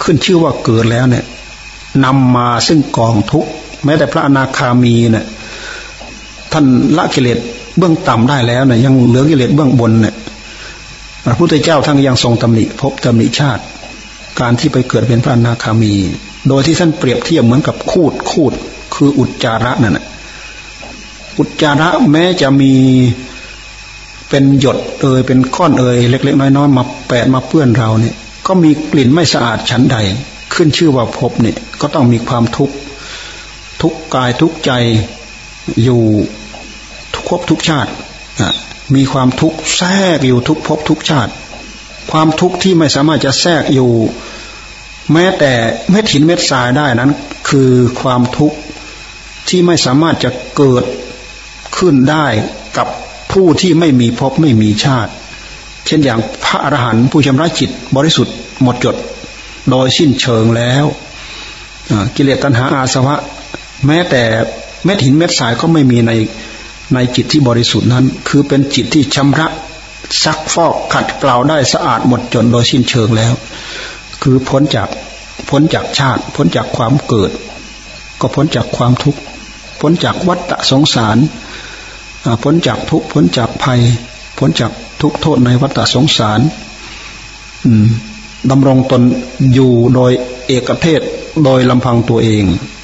ขึ้นชื่อว่าเกิดแล้วเนี่ยนำมาซึ่งกองทุก แม้แต่พระอนาคามีเนี่ยท่านละกิเลสเบื้องต่ำได้แล้วเนี่ยยังเหลือกิเลสเบื้องบนเนี่ยพระพุทธเจ้าท่านยังทรงตำหนิพบตำหนิชาติ การที่ไปเกิดเป็นพระอนาคามี โดยที่ท่านเปรียบเทียบเหมือนกับคูดคูดคืออุจจาระนั่นแหะอุจจาระแม้จะมีเป็นหยดเอยเป็นก้อนเอยเล็ก ๆ น้อยๆมาแปดมาเปื้อนเราเนี่ย ก็มีกลิ่นไม่สะอาดชั้นใด ขึ้นชื่อว่าพบเนี่ยก็ต้องมีความทุกข์ ทุกกายทุกใจอยู่ทุกภพทุกชาติมีความทุกข์แทรกอยู่ทุกภพทุกชาติ ความทุกข์ที่ไม่สามารถจะแทรกอยู่ แม้แต่เม็ดหินเม็ดทรายได้นั้น คือความทุกข์ที่ไม่สามารถจะเกิดขึ้นได้กับผู้ที่ไม่มีภพไม่มีชาติ เช่นอย่างพระอรหันต์ผู้ชำระจิตบริสุทธิ์หมดจด โดยสิ้นเชิงแล้วกิเลสตัณหาอาสวะ แม้แต่เม็ดหินเม็ดสายก็ไม่มีในในจิตที่บริสุทธิ์นั้น คือเป็นจิตที่ชำระซักฟอกขัดเกลาได้สะอาดหมดจดโดยสิ้นเชิงแล้ว คือพ้นจากพ้นจากชาติ พ้นจากความเกิด ก็พ้นจากความทุกข์พ้นจากวัฏสงสารพ้นจากทุกข์พ้นจากภัย พ้นจากทุกโทษในวัฏสงสารดำรงตนอยู่โดยเอกเทศ โดยลำพังตัวเอง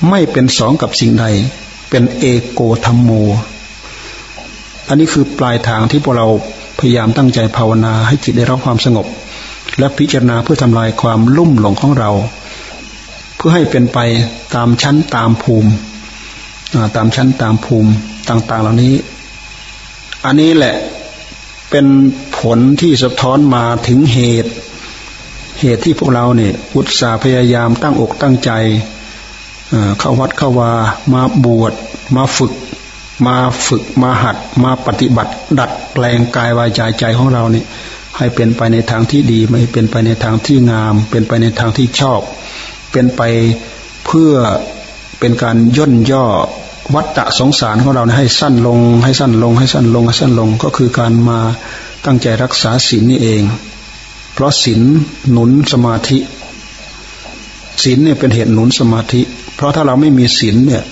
ไม่เป็นสองกับสิ่งใด เป็นเอโกธรรมโม อันนี้คือปลายทางที่พวกเราพยายามตั้งใจภาวนาให้จิตได้รับความสงบ และพิจารณาเพื่อทำลายความลุ่มหลงของเรา เพื่อให้เป็นไปตามชั้นตามภูมิตามชั้นตามภูมิต่าง ๆ เหล่านี้ อันนี้แหละเป็นผลที่สะท้อนมาถึงเหตุ เหตุที่พวกเราเนี่ยอุตสาห์พยายามตั้งอกตั้งใจเข้าวัดเข้าวามาบวชมาฝึก มาฝึกมาหัด มาปฏิบัติ ดัดแปลงกายวายใจใจของเราเนี่ยให้เป็นไปในทางที่ดีไม่เป็นไปในทางที่งาม เป็นไปในทางที่ชอบ เป็นไปเพื่อเป็นการย่นย่อวัฏฏะสงสารของเราให้สั้นลง ให้สั้นลง ให้สั้นลงให้สั้นลงก็คือการมาตั้งใจรักษาศีลนี่เอง เพราะศีลหนุนสมาธิศีลเนี่ยเป็นเหตุหนุนสมาธิ เพราะถ้าเราไม่มีศีลเนี่ย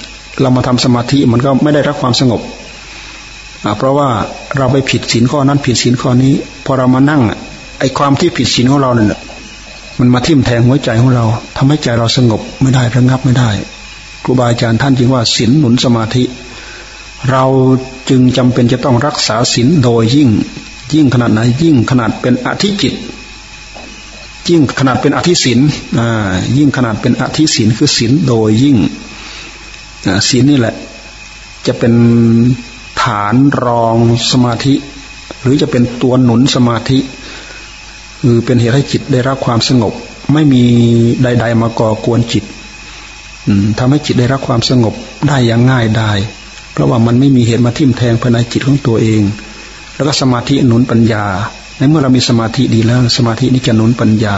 เรามาทำสมาธิมันก็ไม่ได้รับความสงบเพราะว่าเราไปผิดศีลข้อนั้นผิดศีลข้อนี้ พอเรามานั่งไอ้ความที่ผิดศีลของเราเนี่ยมันมาทิ่มแทงหัวใจของเราทำให้ใจเราสงบไม่ได้ระงับไม่ได้ครูบาอาจารย์ท่านจึงว่าศีลหนุนสมาธิ เราจึงจำเป็นจะต้องรักษาศีลโดยยิ่ง ยิ่งขนาดไหนยิ่งขนาดเป็นอธิจิต ยิ่งขนาดเป็นอธิศีลอ่ายิ่งขนาดเป็นอธิศีลคือศีลโดยยิ่งศีลนี่แหละ จะเป็นฐานรองสมาธิ หรือจะเป็นตัวหนุนสมาธิ คือเป็นเหตุให้จิตได้รับความสงบ ไม่มีใด ๆ มาก่อกวนจิตทำให้จิตได้รับความสงบได้อย่างง่ายได้ เพราะว่ามันไม่มีเหตุมาทิ่มแทงภายในจิตของตัวเอง แล้วก็สมาธิหนุนปัญญา เมื่อเรามีสมาธิดีแล้ว สมาธินี้จะหนุนปัญญา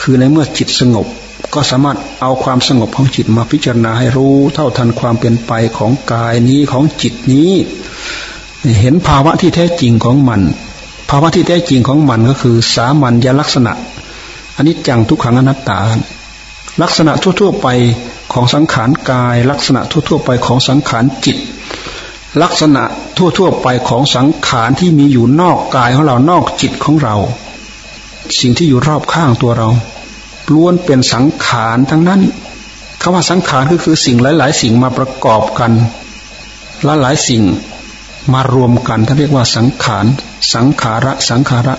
คือในเมื่อจิตสงบ ก็สามารถเอาความสงบของจิตมาพิจารณาให้รู้เท่าทันความเป็นไปของกายนี้ของจิตนี้ เห็นภาวะที่แท้จริงของมัน ภาวะที่แท้จริงของมันก็คือ สามัญญลักษณะอันนี้จังทุกขังอนัตตา ลักษณะทั่ว ๆ ไปของสังขารกาย ลักษณะทั่ว ๆ ไปของสังขารจิต ลักษณะทั่วๆไปของสังขารที่มีอยู่นอกกายของเรานอกจิตของเรา สิ่งที่อยู่รอบข้างตัวเราล้วนเป็นสังขารทั้งนั้นคำว่าสังขารก็คือสิ่งหลาย ๆ สิ่งมาประกอบกันหลายหลายสิ่งมารวมกันท่านเรียกว่าสังขาร สังขาระ สังขาระ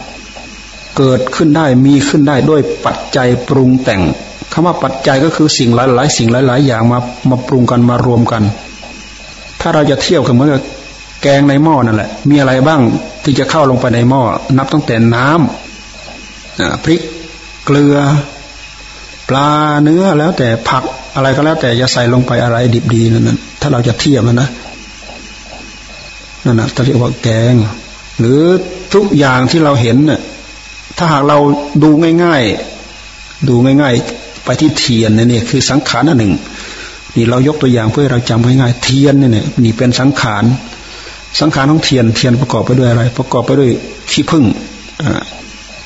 เกิดขึ้นได้มีขึ้นได้ด้วยปัจจัยปรุงแต่งคำว่าปัจจัยก็คือสิ่งหลาย ๆ สิ่งหลาย ๆ อย่างมามาปรุงกันมารวมกัน ถ้าเราจะเที่ยบกันเหมือนกับแกงในหม้อนั่นแหละ มีอะไรบ้างที่จะเข้าลงไปในหม้อ นับตั้งแต่น้ำพริกเกลือ ปลาเนื้อแล้วแต่ผักอะไรก็แล้ว แต่จะใส่ลงไปอะไรดิบดีนั่นถ้าเราจะเทียบนะนะนั่นนะจะเรียกว่าแกง หรือทุกอย่างที่เราเห็นเน่ยถ้าหากเราดูง่าย ๆ ดูง่าย ๆ ไปที่เทียนเนี่ยคือสังขารอันหนึ่ง นี่เรายกตัวอย่างเพื่อเราจำง่ายๆเทียนเนี่ยนี่เป็นสังขารสังขารของเทียนเทียนประกอบไปด้วยอะไร ประกอบไปด้วยขี้ผึ้ง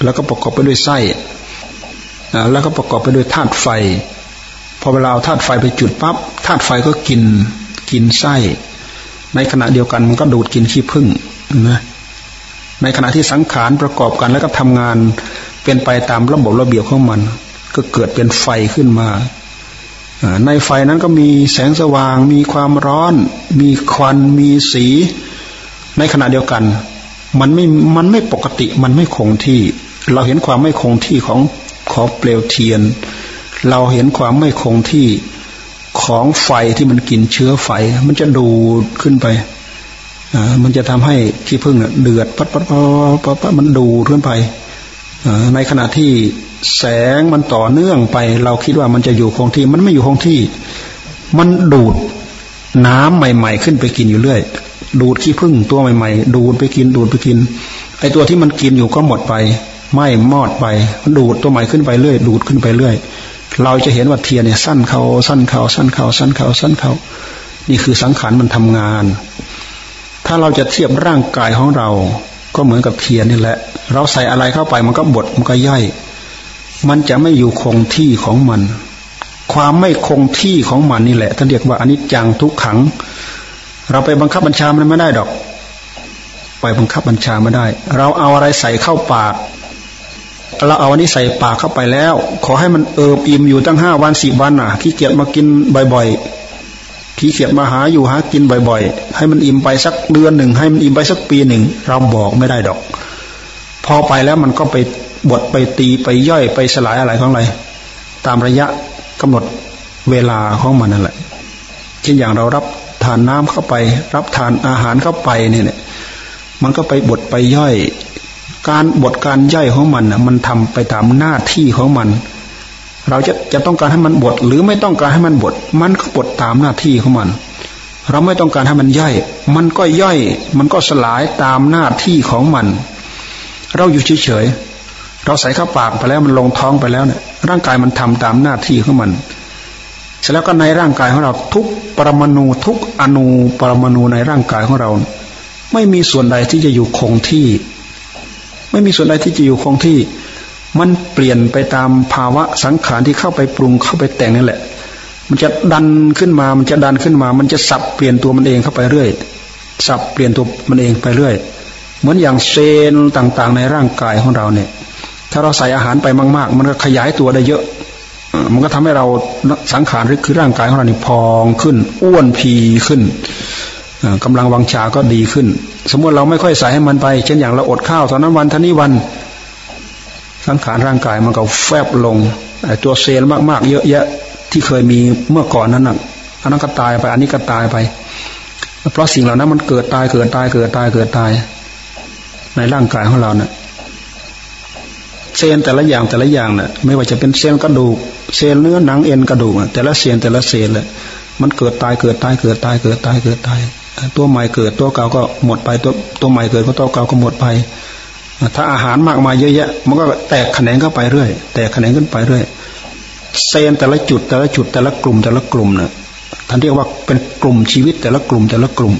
แล้วก็ประกอบไปด้วยไส้แล้วก็ประกอบไปด้วยธาตุไฟพอเวลาเอาธาตุไฟไปจุดปั๊บธาตุไฟก็กินกินไส้ ในขณะเดียวกันมันก็ดูดกินขี้ผึ้งนะในขณะที่สังขารประกอบกันแล้วก็ทำงานเป็นไปตามระบบระเบียบของมัน ก็เกิดเป็นไฟขึ้นมา ในไฟนั้นก็มีแสงสว่าง มีความร้อน มีควัน มีสี ในขณะเดียวกัน มันไม่ มันไม่ปกติ มันไม่คงที่ เราเห็นความไม่คงที่ของของเปลวเทียน เราเห็นความไม่คงที่ของไฟที่มันกินเชื้อไฟ มันจะดูดขึ้นไป มันจะทำให้ขี้ผึ้งเดือด ปัดปัดปัดปัดมันดูดขึ้นไป ในขณะที่ แสงมันต่อเนื่องไป เราคิดว่ามันจะอยู่คงที่มันไม่อยู่คงที่ มันดูดน้ำใหม่ ๆ ขึ้นไปกินอยู่เรื่อย ดูดขี้ผึ้งตัวใหม่ ๆ ดูดไปกิน ดูดไปกินไอตัวที่มันกินอยู่ก็หมดไป ไม่มอดไปมันดูดตัวใหม่ขึ้นไปเรื่อย ดูดขึ้นไปเรื่อย เราจะเห็นว่าเทียนเนี่ยสั้นเขาสั้นเขาสั้นเขาสั้นเขาสั้นเขานี่คือสังขารมันทำงาน ถ้าเราจะเทียบร่างกายของเรา ก็เหมือนกับเทียนนี่แหละ เราใส่อะไรเข้าไปมันก็บดมันก็ย่อย มันจะไม่อยู่คงที่ของมัน ความไม่คงที่ของมันนี่แหละท่านเรียกว่าอนิจจังทุกขัง เราไปบังคับบัญชามันไม่ได้ดอก ไปบังคับบัญชาไม่ได้ เราเอาอะไรใส่เข้าปากเราเอาอันนี้ใส่ปากเข้าไปแล้ว ขอให้มันเอิบอิ่มอยู่ตั้งห้าวันสิบวันอะขี้เกียจมากินบ่อยๆขี้เกียจมาหาอยู่หากินบ่อยๆ ให้มันอิ่มไปสักเดือนหนึ่งให้มันอิ่มไปสักปีหนึ่งเราบอกไม่ได้ดอก พอไปแล้วมันก็ไป บดไปตีไปย่อยไปสลายอะไรของอะไร ตามระยะกำหนดเวลาของมันนั่นแหละเช่นอย่างเรารับทานน้ำเข้าไป รับทานอาหารเข้าไปเนี่ยมันก็ไปบดไปย่อย การบทการย่อยของมันนะมันทำไปตามหน้าที่ของมัน เราจะจะต้องการให้มันบทหรือไม่ต้องการให้มันบทมันก็บทตามหน้าที่ของมัน เราไม่ต้องการให้มันย่อย มันก็ย่อย มันก็สลายตามหน้าที่ของมัน เราอยู่เฉยๆ เราใส่เข้าปากไปแล้วมันลงท้องไปแล้วเนี่ยร่างกายมันทำตามหน้าที่ของมันเสร็จแล้วก็ในร่างกายของเราทุกปรมาณูทุกอนูปรมาณูในร่างกายของเรา ไม่มีส่วนใดที่จะอยู่คงที่ ไม่มีส่วนใดที่จะอยู่คงที่ มันเปลี่ยนไปตามภาวะสังขารที่เข้าไปปรุงเข้าไปแต่งนี่นแหละ มันจะดันขึ้นมา มันจะดันขึ้นมา มันจะสับเปลี่ยนตัวมันเองเข้าไปเรื่อย สับเปลี่ยนตัวมันเองไปเรื่อย เหมือนอย่างเซลล์ต่างๆ ในร่างกายของเราเนี่ย ถ้าเราใส่อาหารไปมาก ๆ มันก็ขยายตัวได้เยอะ มันก็ทำให้เราสังขารหรือคือร่างกายของเรานี่พองขึ้น อ้วนพีขึ้นกำลังวังชาก็ดีขึ้น สมมติเราไม่ค่อยใส่ให้มันไป เช่นอย่างเราอดข้าวตอนนั้นวันท่านี้วัน สังขารร่างกายมันก็แฟบลงไอตัวเซลล์มากๆ เยอะแยะที่เคยมีเมื่อก่อนนั้นน่ะอันนั้นก็ตายไป อันนี้ก็ตายไป เพราะสิ่งเหล่านั้นมันเกิดตายเกิดตายเกิดตายเกิดตายในร่างกายของเราเนี่ย เซลแต่ละอย่างแต่ละอย่างเนี่ยไม่ว่าจะเป็นเซลกระดูกเซลเนื้อหนังเอ็นกระดูกแต่ละเซลแต่ละเซลเลยมันเกิดตายเกิดตายเกิดตายเกิดตายเกิดตาย ตัวใหม่เกิดตัวเก่าก็หมดไปตัวตัวใหม่เกิดก็ตัวเก่าก็หมดไป ถ้าอาหารมากมายเยอะแยะ มันก็แตกแขนงเข้าไปเรื่อย แตกแขนงขึ้นไปเรื่อยเซนแต่ละจุดแต่ละจุดแต่ละกลุ่มแต่ละกลุ่มเนี่ยท่านเรียกว่าเป็นกลุ่มชีวิตแต่ละกลุ่มแต่ละกลุ่ม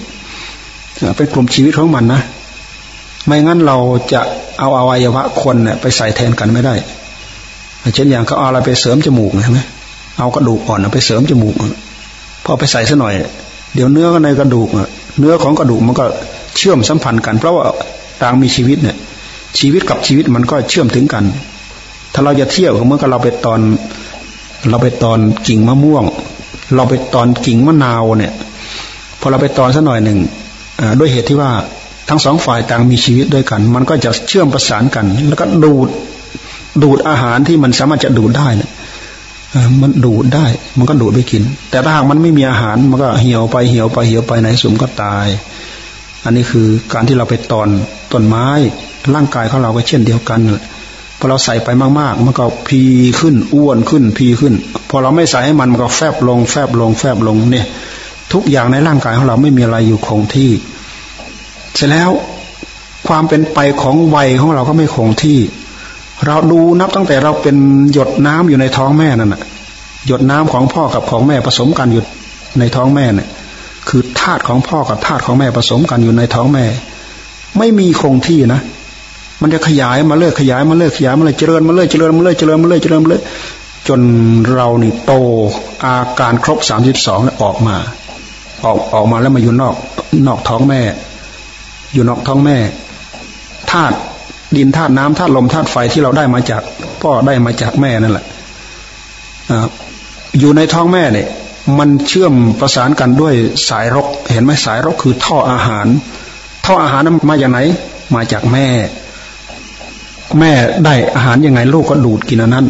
เป็นกลุ่มชีวิตของมันนะ ไม่งั้นเราจะเอาอวัยวะคนเนี่ยไปใส่แทนกันไม่ได้ เช่นอย่างเขาเอาอะไรไปเสริมจมูกใช่ไหมเอากระดูกอ่อนไปเสริมจมูกพอไปใส่ซะหน่อย เดี๋ยวเนื้อในกระดูกเนื้อของกระดูกมันก็เชื่อมสัมพันธ์กัน เพราะว่าต่างมีชีวิตเนี่ย ชีวิตกับชีวิตมันก็เชื่อมถึงกัน ถ้าเราจะเที่ยวเมื่อกับเราไปตอน เราไปตอนกิ่งมะม่วง เราไปตอนกิ่งมะนาวเนี่ย พอเราไปตอนสักหน่อยหนึ่งด้วยเหตุที่ว่า ทั้งสองฝ่ายต่างมีชีวิตด้วยกัน มันก็จะเชื่อมประสานกัน แล้วก็ดูดดูดอาหารที่มันสามารถจะดูดได้นี่ยมันดูดได้ มันก็ดูดไปกิน แต่ถ้าหากมันไม่มีอาหาร มันก็เหี่ยวไปเหี่ยวไปเหี่ยวไปไหนสุมก็ตาย อันนี้คือการที่เราไปตอนต้นไม้ ร่างกายของเราก็เช่นเดียวกันพอเราใส่ไปมากๆ มันก็พีขึ้นอ้วนขึ้นพีขึ้น พอเราไม่ใส่ให้มันมันก็แฟบลง แฟบลง แฟบลงเนี่ย ทุกอย่างในร่างกายของเราไม่มีอะไรอยู่คงที่ เสร็จแล้วความเป็นไปของวัยของเราก็ไม่คงที่ เราดูนับตั้งแต่เราเป็นหยดน้ำอยู่ในท้องแม่นั่นแหะหยดน้ำของพ่อกับของแม่ผสมกันอยู่ในท้องแม่เนี่ย คือธาตุของพ่อกับธาตุของแม่ผสมกันอยู่ในท้องแม่ ไม่มีคงที่นะ มันจะขยายมาเรื่อยขยายมาเรื่อยขยายมาเรื่อยเจริญมาเรื่อยเจริญมาเรื่อยเจริญมาเรื่อยเจริญมาเรื่อยจนเรานี่โตอาการครบสามสิบสองแล้วออกมา ออกออกมาแล้วมาอยู่นอกนอกท้องแม่ อยู่นอกท้องแม่ธาตุดินธาตุน้ำธาตุลมธาตุไฟที่เราได้มาจากพ่อได้มาจากแม่นั่นแหละอยู่ในท้องแม่เนี่ย มันเชื่อมประสานกันด้วยสายรก เห็นไหมสายรกคือท่ออาหาร ท่ออาหารนั้นมาจากไหน มาจากแม่ แม่ได้อาหารยังไงลูกก็ดูดกินอันนั้น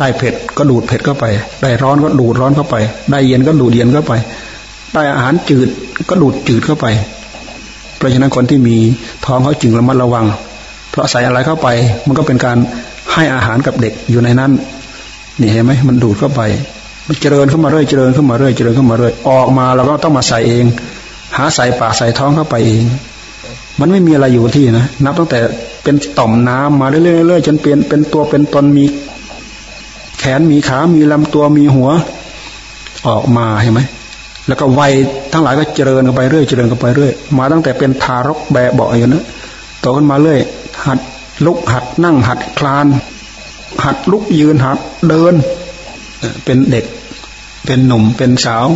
ได้เผ็ดก็ดูดเผ็ดเข้าไป ได้ร้อนก็ดูดร้อนเข้าไป ได้เย็นก็ดูดเย็นเข้าไป ได้อาหารจืดก็ดูดจืดเข้าไป ราะฉะนั้นคนที่มีท้องเขาจึงระมัดระวัง เพราะใส่อะไรเข้าไป มันก็เป็นการให้อาหารกับเด็กอยู่ในนั้นนี่เห็นไหมมันดูดเข้าไป มันเจริญเข้ามาเรื่อยเจริญเข้ามาเรื่อยเจริญเข้ามาเรื่อยออกมาเราก็ต้องมาใส่เอง หาใส่ปากใส่ท้องเข้าไปเอง มันไม่มีอะไรอยู่ที่นะนับตั้งแต่เป็นต่อมน้ำมาเรื่อยๆจนเปลี่ยนเป็นตัวเป็นตนมีแขนมีขา มีลำตัวมีหัว ออกมาเห็นไหม แล้วก็วัยทั้งหลายก็เจริญกันไปเรื่อยเจริญกันไปเรื่อยมาตั้งแต่เป็นทารกแบเบาอยู่นะโตขึ้นมาเรื่อย หัดลุกหัดนั่งหัดคลาน หัดลุกยืนหัดเดิน เป็นเด็ก เป็นหนุ่มเป็นสาว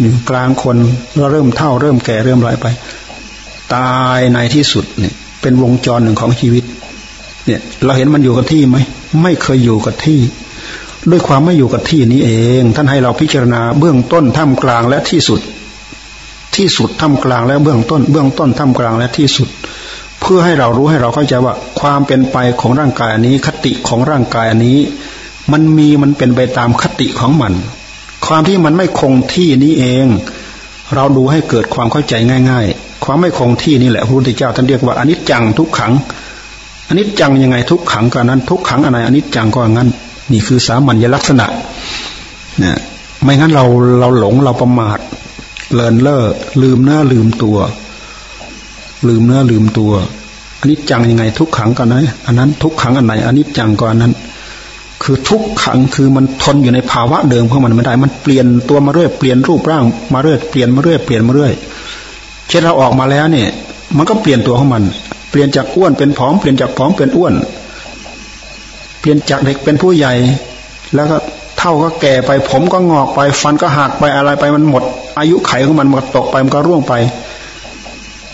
อยู่กลางคนก็เริ่มเท่าเริ่มแก่เริ่มลอยไป ตายในที่สุดเนี่ยเป็นวงจรหนึ่งของชีวิต เนี่ย เราเห็นมันอยู่กับที่ไหมไม่เคยอยู่กับที่ ด้วยความไม่อยู่กับที่นี้เอง ท่านให้เราพิจารณาเบื้องต้นท่ามกลางและที่สุด ที่สุดท่ามกลางและเบื้องต้น เบื้องต้นท่ามกลางและที่สุด เพื่อให้เรารู้ให้เราเข้าใจว่า ความเป็นไปของร่างกายอันนี้ คติของร่างกายอันนี้ มันมีมันเป็นไปตามคติของมัน ความที่มันไม่คงที่นี้เอง เราดูให้เกิดความเข้าใจง่าย ๆ ความไม่คงที่นี่แหละพระพุทธเจ้าท่านเรียกว่าอนิจจังทุกขังอนิจจังยังไงทุกขังก็นั้น ทุกขังอะไรอนิจจังก็งั้น นี่คือสามัญลักษณะเนี่ยไม่งั้นเราเราหลงเราประมาทเลินเล่อลืมหน้าลืมตัว ลืมเนื้อลืมตัวอันนี้จังยังไง ทุกขังก่อนนอันนั้น ทุกขังอันไหนอันนี้จังก่อนนั้น คือทุกขังคือมันทนอยู่ในภาวะเดิมของมันไม่ได้ มันเปลี่ยนตัวมาเรื่อยเปลี่ยนรูปร่างมาเรื่อยเปลี่ยนมาเรื่อยเปลี่ยนมาเรื่อยเช่นเราออกมาแล้วเนี่ย มันก็เปลี่ยนตัวของมัน เปลี่ยนจากอ้วนเป็นผอมเปลี่ยนจากผอมเป็นอ้วน เปลี่ยนจากเด็กเป็นผู้ใหญ่ แล้วก็เท่าก็แก่ไป ผมก็งอกไป ฟันก็หักไปอะไรไปมันหมด อายุไขของมันมันตกไปมันก็ร่วงไป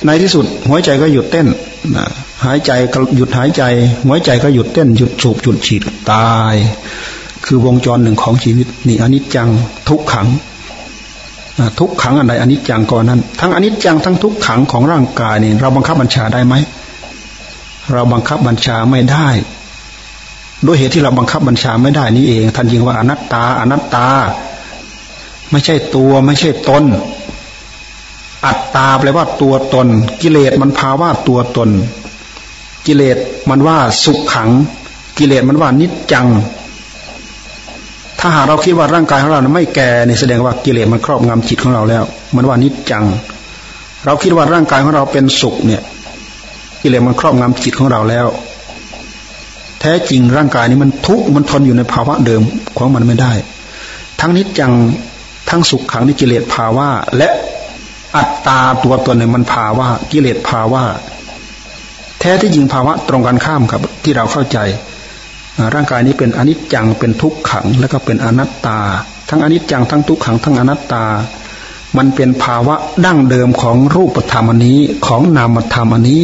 ในที่สุด หัวใจก็หยุดเต้นหายใจก็หยุดหายใจ หัวใจก็หยุดเต้นหยุดสูบหยุดฉีดตาย คือวงจรหนึ่งของชีวิตนี่อนิจจังทุกขังทุกขังอะไรอนิจจังก่อนนั้น ทั้งอนิจจังทั้งทุกขังของร่างกายนี่เราบังคับบัญชาได้ไหมเราบังคับบัญชาไม่ได้ ด้วยเหตุที่เราบังคับบัญชาไม่ได้นี้เอง ท่านยิงว่าอนัตตา อนัตตา ไม่ใช่ตัวไม่ใช่ตนอัตตาแปลว่าตัวตน กิเลสมันพาว่าตัวตน กิเลสมันว่าสุขขัง กิเลสมันว่านิจจัง ถ้าหากเราคิดว่าร่างกายของเราไม่แก่นี่แสดงว่ากิเลสมันครอบงำจิตของเราแล้ว มันว่านิจจัง เราคิดว่าร่างกายของเราเป็นสุขเนี่ย กิเลสมันครอบงำจิตของเราแล้ว แท้จริงร่างกายนี้มันทุกข์มันทนอยู่ในภาวะเดิมของมันไม่ได้ ทั้งนิจจังทั้งสุขขังนิกิเลสภาวะและอัตตาตัวตนเนี่ยมันภาวะกิเลสภาวะแท้ที่จริงภาวะตรงกันข้ามกับที่เราเข้าใจร่างกายนี้เป็นอนิจจังเป็นทุกขัง แล้วก็เป็นอนัตตา ทั้งอนิจจังทั้งทุกขัง ทั้งอนัตตา มันเป็นภาวะดั้งเดิมของรูปธรรมอันนี้ของนามธรรมอันนี้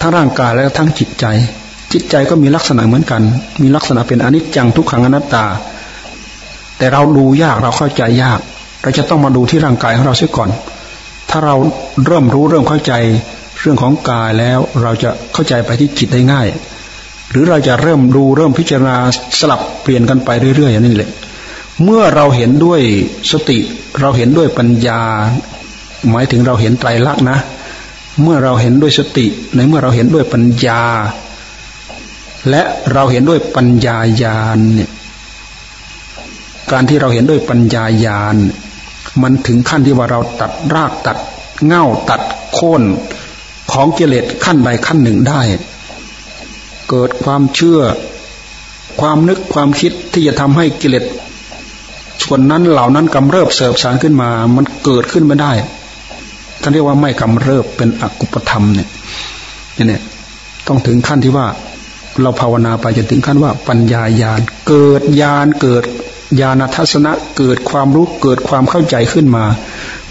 ทั้งร่างกายและทั้งจิตใจ จิตใจก็มีลักษณะเหมือนกัน มีลักษณะเป็นอนิจจังทุกขังอนัตตา แต่เราดูยากเราเข้าใจยาก เราจะต้องมาดูที่ร่างกายของเราเสียก่อน ถ้าเราเริ่มรู้เริ่มเข้าใจเรื่องของกายแล้วเราจะเข้าใจไปที่จิตได้ง่าย หรือเราจะเริ่มดูเริ่มพิจารณาสลับเปลี่ยนกันไปเรื่อยๆอย่างนี้แหละ เมื่อเราเห็นด้วยสติเราเห็นด้วยปัญญา หมายถึงเราเห็นไตรลักษณ์นะ เมื่อเราเห็นด้วยสติ ในเมื่อเราเห็นด้วยปัญญา และเราเห็นด้วยปัญญาญาณเนี่ยการที่เราเห็นด้วยปัญญาญาณ มันถึงขั้นที่ว่าเราตัดรากตัดเง่าตัดโค่นของกิเลสขั้นใดขั้นหนึ่งได้ เกิดความเชื่อ ความนึกความคิดที่จะทำให้กิเลสส่วนนั้นเหล่านั้นกำเริบเสบสารขึ้นมา มันเกิดขึ้นไม่ได้ท่านเรียกว่าไม่กำเริบเป็นอกุปธรรมเนี่ยเนี่ยต้องถึงขั้นที่ว่า เราภาวนาไปจนถึงขั้นว่าปัญญาญาณเกิดญาณเกิดญาณทัศนะเกิดความรู้เกิดความเข้าใจขึ้นมา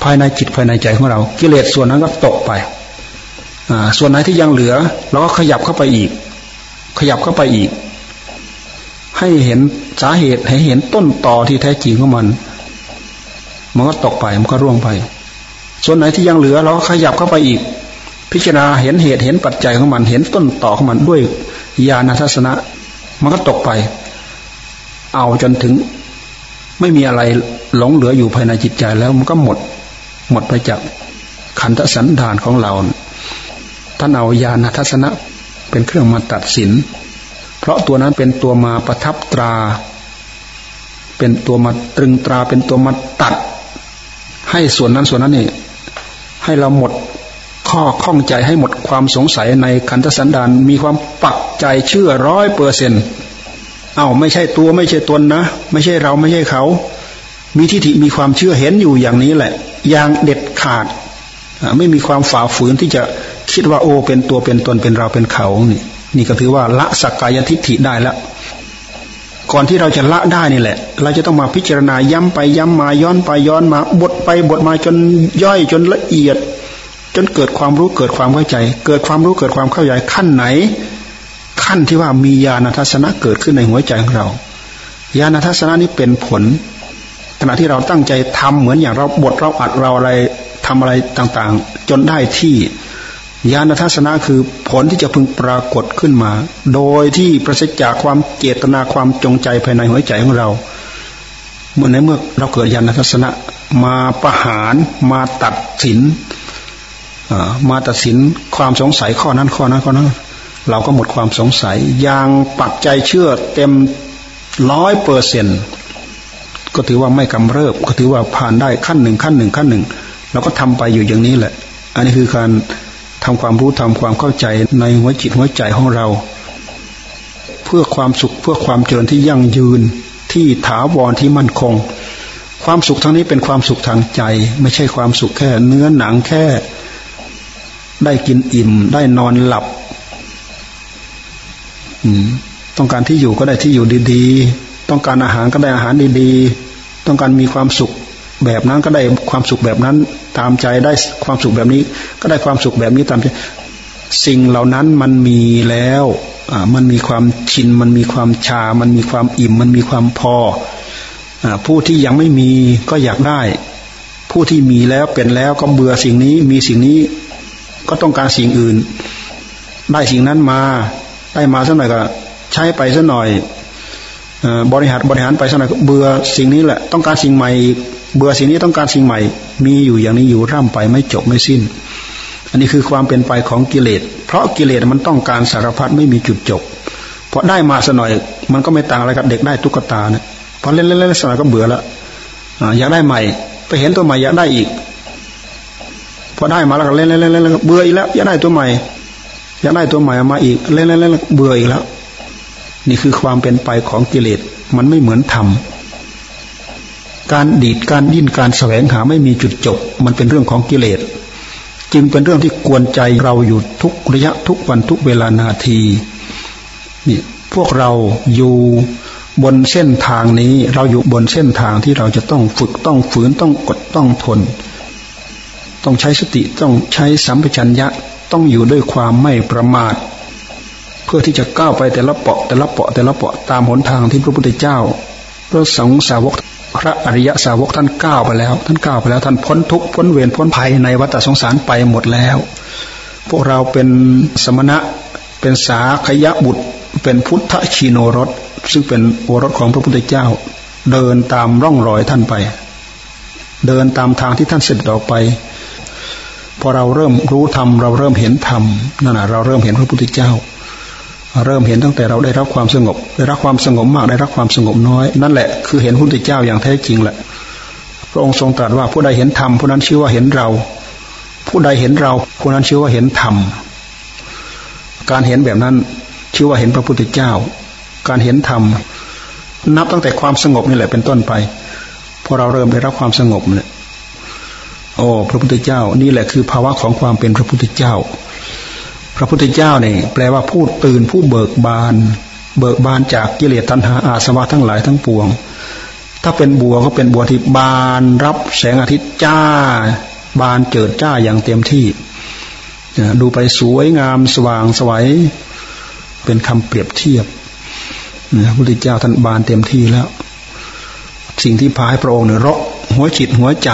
ภายในจิตภายในใจของเรา กิเลสส่วนนั้นก็ตกไปส่วนไหนที่ยังเหลือเราก็ขยับเข้าไปอีก ขยับเข้าไปอีก ให้เห็นสาเหตุให้เห็นต้นต่อที่แท้จริงของมัน มันก็ตกไปมันก็ร่วงไป ส่วนไหนที่ยังเหลือเราก็ขยับเข้าไปอีก พิจารณาเห็นเหตุเห็นปัจจัยของมัน เห็นต้นต่อของมันด้วย ญาณทัศนะ มันก็ตกไป เอาจนถึง ไม่มีอะไรหลงเหลืออยู่ภายในจิตใจแล้วมันก็หมด หมดไปจากขันธสันดานของเรา ท่านเอาญาณทัศนะเป็นเครื่องมาตัดสิน เพราะตัวนั้นเป็นตัวมาประทับตรา เป็นตัวมาตรึงตรา เป็นตัวมาตัด ให้ส่วนนั้นส่วนนั้นนี่ให้เราหมด ข้อข้องใจให้หมดความสงสัยในขันธสันดานมีความปักใจเชื่อร้อยเปอร์เซ็นต์เอา้าไม่ใช่ตัวไม่ใช่ตนนะ ไม่ใช่เราไม่ใช่เขา มีทิฏฐิมีความเชื่อเห็นอยู่อย่างนี้แหละ อย่างเด็ดขาด ไม่มีความฝ่าฝืนที่จะคิดว่าโอ้เป็นตัวเป็นตนเป็นเราเป็นเขานี่นี่ก็ถือว่าละสักกายทิฏฐิได้แล้วก่อนที่เราจะละได้นี่แหละ เราจะต้องมาพิจารณาย้ำไปย้ำมาย้อนไปย้อนมาบทไปบทมาจนย่อยจนละเอียด จนเกิดความรู้เกิดความเข้าใจ เกิดความรู้เกิดความเข้าใจขั้นไหน ขั้นที่ว่ามีญาณทัศนะเกิดขึ้นในหัวใจของเราญาณทัศนะนี้เป็นผล ขณะที่เราตั้งใจทำเหมือนอย่างเราบทเราอัดเราอะไรทำอะไรต่างๆ จนได้ที่ญาณทัศนะคือผลที่จะพึงปรากฏขึ้นมา โดยที่ประสิทธิจากความเจตนาความจงใจภายในหัวใจของเราเมื่อในเมื่อเราเกิดญาณทัศนะมาประหารมาตัดสิน มาตัดสินความสงสัยข้อนั้นข้อนั้นข้อนั้น เราก็หมดความสงสัยอย่างปักใจเชื่อเต็มร้อยเปอร์เซ็นก็ถือว่าไม่กำเริบ ก็ถือว่าผ่านได้ขั้นหนึ่งขั้นหนึ่งขั้นหนึ่งเราก็ทำไปอยู่อย่างนี้แหละ อันนี้คือการทำความรู้ทำความเข้าใจในหัวจิตหัวใจของเรา เพื่อความสุขเพื่อความเจริญที่ยั่งยืนที่ถาวรที่มั่นคง ความสุขทั้งนี้เป็นความสุขทางใจ ไม่ใช่ความสุขแค่ เนื้อหนังแค่ ได้กินอิ่ม ได้นอนหลับต้องการที่อยู่ก็ได้ที่อยู่ดีๆ ต้องการอาหารก็ได้อาหารดีๆ ต้องการมีความสุขแบบนั้นก็ได้ความสุขแบบนั้น ตามใจได้ความสุขแบบนี้ ก็ได้ความสุขแบบนี้ตามใจสิ่งเหล่านั้นมันมีแล้วมันมีความชิน มันมีความชา มันมีความอิ่ม มันมีความพออผู้ที่ยังไม่มีก็อยากได้ ผู้ที่มีแล้วเป็นแล้วก็เบื่อสิ่งนี้ มีสิ่งนี้ ก็ต้องการสิ่งอื่น ได้สิ่งนั้นมา ได้มาสักหน่อยก็ใช้ไปสักหน่อยบริหารบริหารไปสักหน่อยเบื่อสิ่งนี้แหละต้องการสิ่งใหม่เบื่อสิ่งนี้ต้องการสิ่งใหม่ มีอยู่อย่างนี้อยู่ร่ำไปไม่จบไม่สิ้น อันนี้คือความเป็นไปของกิเลส เพราะกิเลสมันต้องการสารพัดไม่มีจุดจบพอได้มาสักหน่อย มันก็ไม่ต่างอะไรกับเด็กได้ตุ๊กตาเนี่ยพอเล่นเล่นเล่นสักหน่อยก็เบื่อแล้วอยากได้ใหม่ ไปเห็นตัวใหม่อยากได้อีก พอได้มาแล้วก็เล่นเล่นเล่นเล่นเบื่ออีกแล้วอยากได้ตัวใหม่อยากได้ตัวใหม่มาอีกเล่นเล่นเล่นเบื่ออีกแล้ว นี่คือความเป็นไปของกิเลสมันไม่เหมือนธรรมการดีดการดิ้นการแสวงหาไม่มีจุดจบ มันเป็นเรื่องของกิเลสจึงเป็นเรื่องที่กวนใจเราอยู่ทุกระยะทุกวันทุกเวลานาทีนี่พวกเราอยู่บนเส้นทางนี้เราอยู่บนเส้นทางที่เราจะต้องฝึกต้องฝืนต้องกดต้องทน ต้องใช้สติต้องใช้สัมปชัญญะต้องอยู่ด้วยความไม่ประมาท เพื่อที่จะก้าวไปแต่ละเปาะแต่ละเปาะแต่ละเปาะตามหนทางที่พระพุทธเจ้าพระสงฆ์สาวกพระอริยสาวกท่านก้าวไปแล้ว ท่านก้าวไปแล้วท่านพ้นทุกข์พ้นเวรพ้นภัยในวัฏสงสารไปหมดแล้ว พวกเราเป็นสมณะเป็นสาขยะบุตร เป็นพุทธชีโนรสซึ่งเป็นโอรสของพระพุทธเจ้า เดินตามร่องรอยท่านไป เดินตามทางที่ท่านเสด็จออกไป อเราเริ่มรู้ธรรมเราเริ่มเห็นธรรมนั่นแหะเราเริ่มเห็นพระพุทธเจ้า เริ่มเห็นตั้งแต่เราได้รับความสงบ ได้รับความสงบมากได้รับความสงบน้อย นั่นแหละคือเห็นพระพุทธเจ้าอย่างแท้จริงแหละ พระองค์ทรงตรัสว่าผู้ใดเห็นธรรมผู้นั้นชื่อว่าเห็นเรา ผู้ใดเห็นเราผู้นั้นชื่อว่าเห็นธรรมการเห็นแบบนั้นชื่อว่าเห็นพระพุทธเจ้า การเห็นธรรมนับตั้งแต่ความสงบนี่แหละเป็นต้นไปพอเราเริ่มได้รับความสงบเนี่ย โอ้พระพุทธเจ้า นี่แหละคือภาวะของความเป็นพระพุทธเจ้า พระพุทธเจ้าเนี่ยแปลว่าผู้ตื่นผู้เบิกบาน เบิกบานจากกิเลสตัณหาอาสวะทั้งหลายทั้งปวง ถ้าเป็นบัวก็เป็นบัวที่บานรับแสงอาทิตย์จ้า บานเจิดจ้าอย่างเต็มที่ดูไปสวยงามสว่างสวยเป็นคำเปรียบเทียบพระพุทธเจ้าท่านบานเต็มที่แล้ว สิ่งที่พาให้พระองค์เนี่ยรกหัวจิตหัวใจ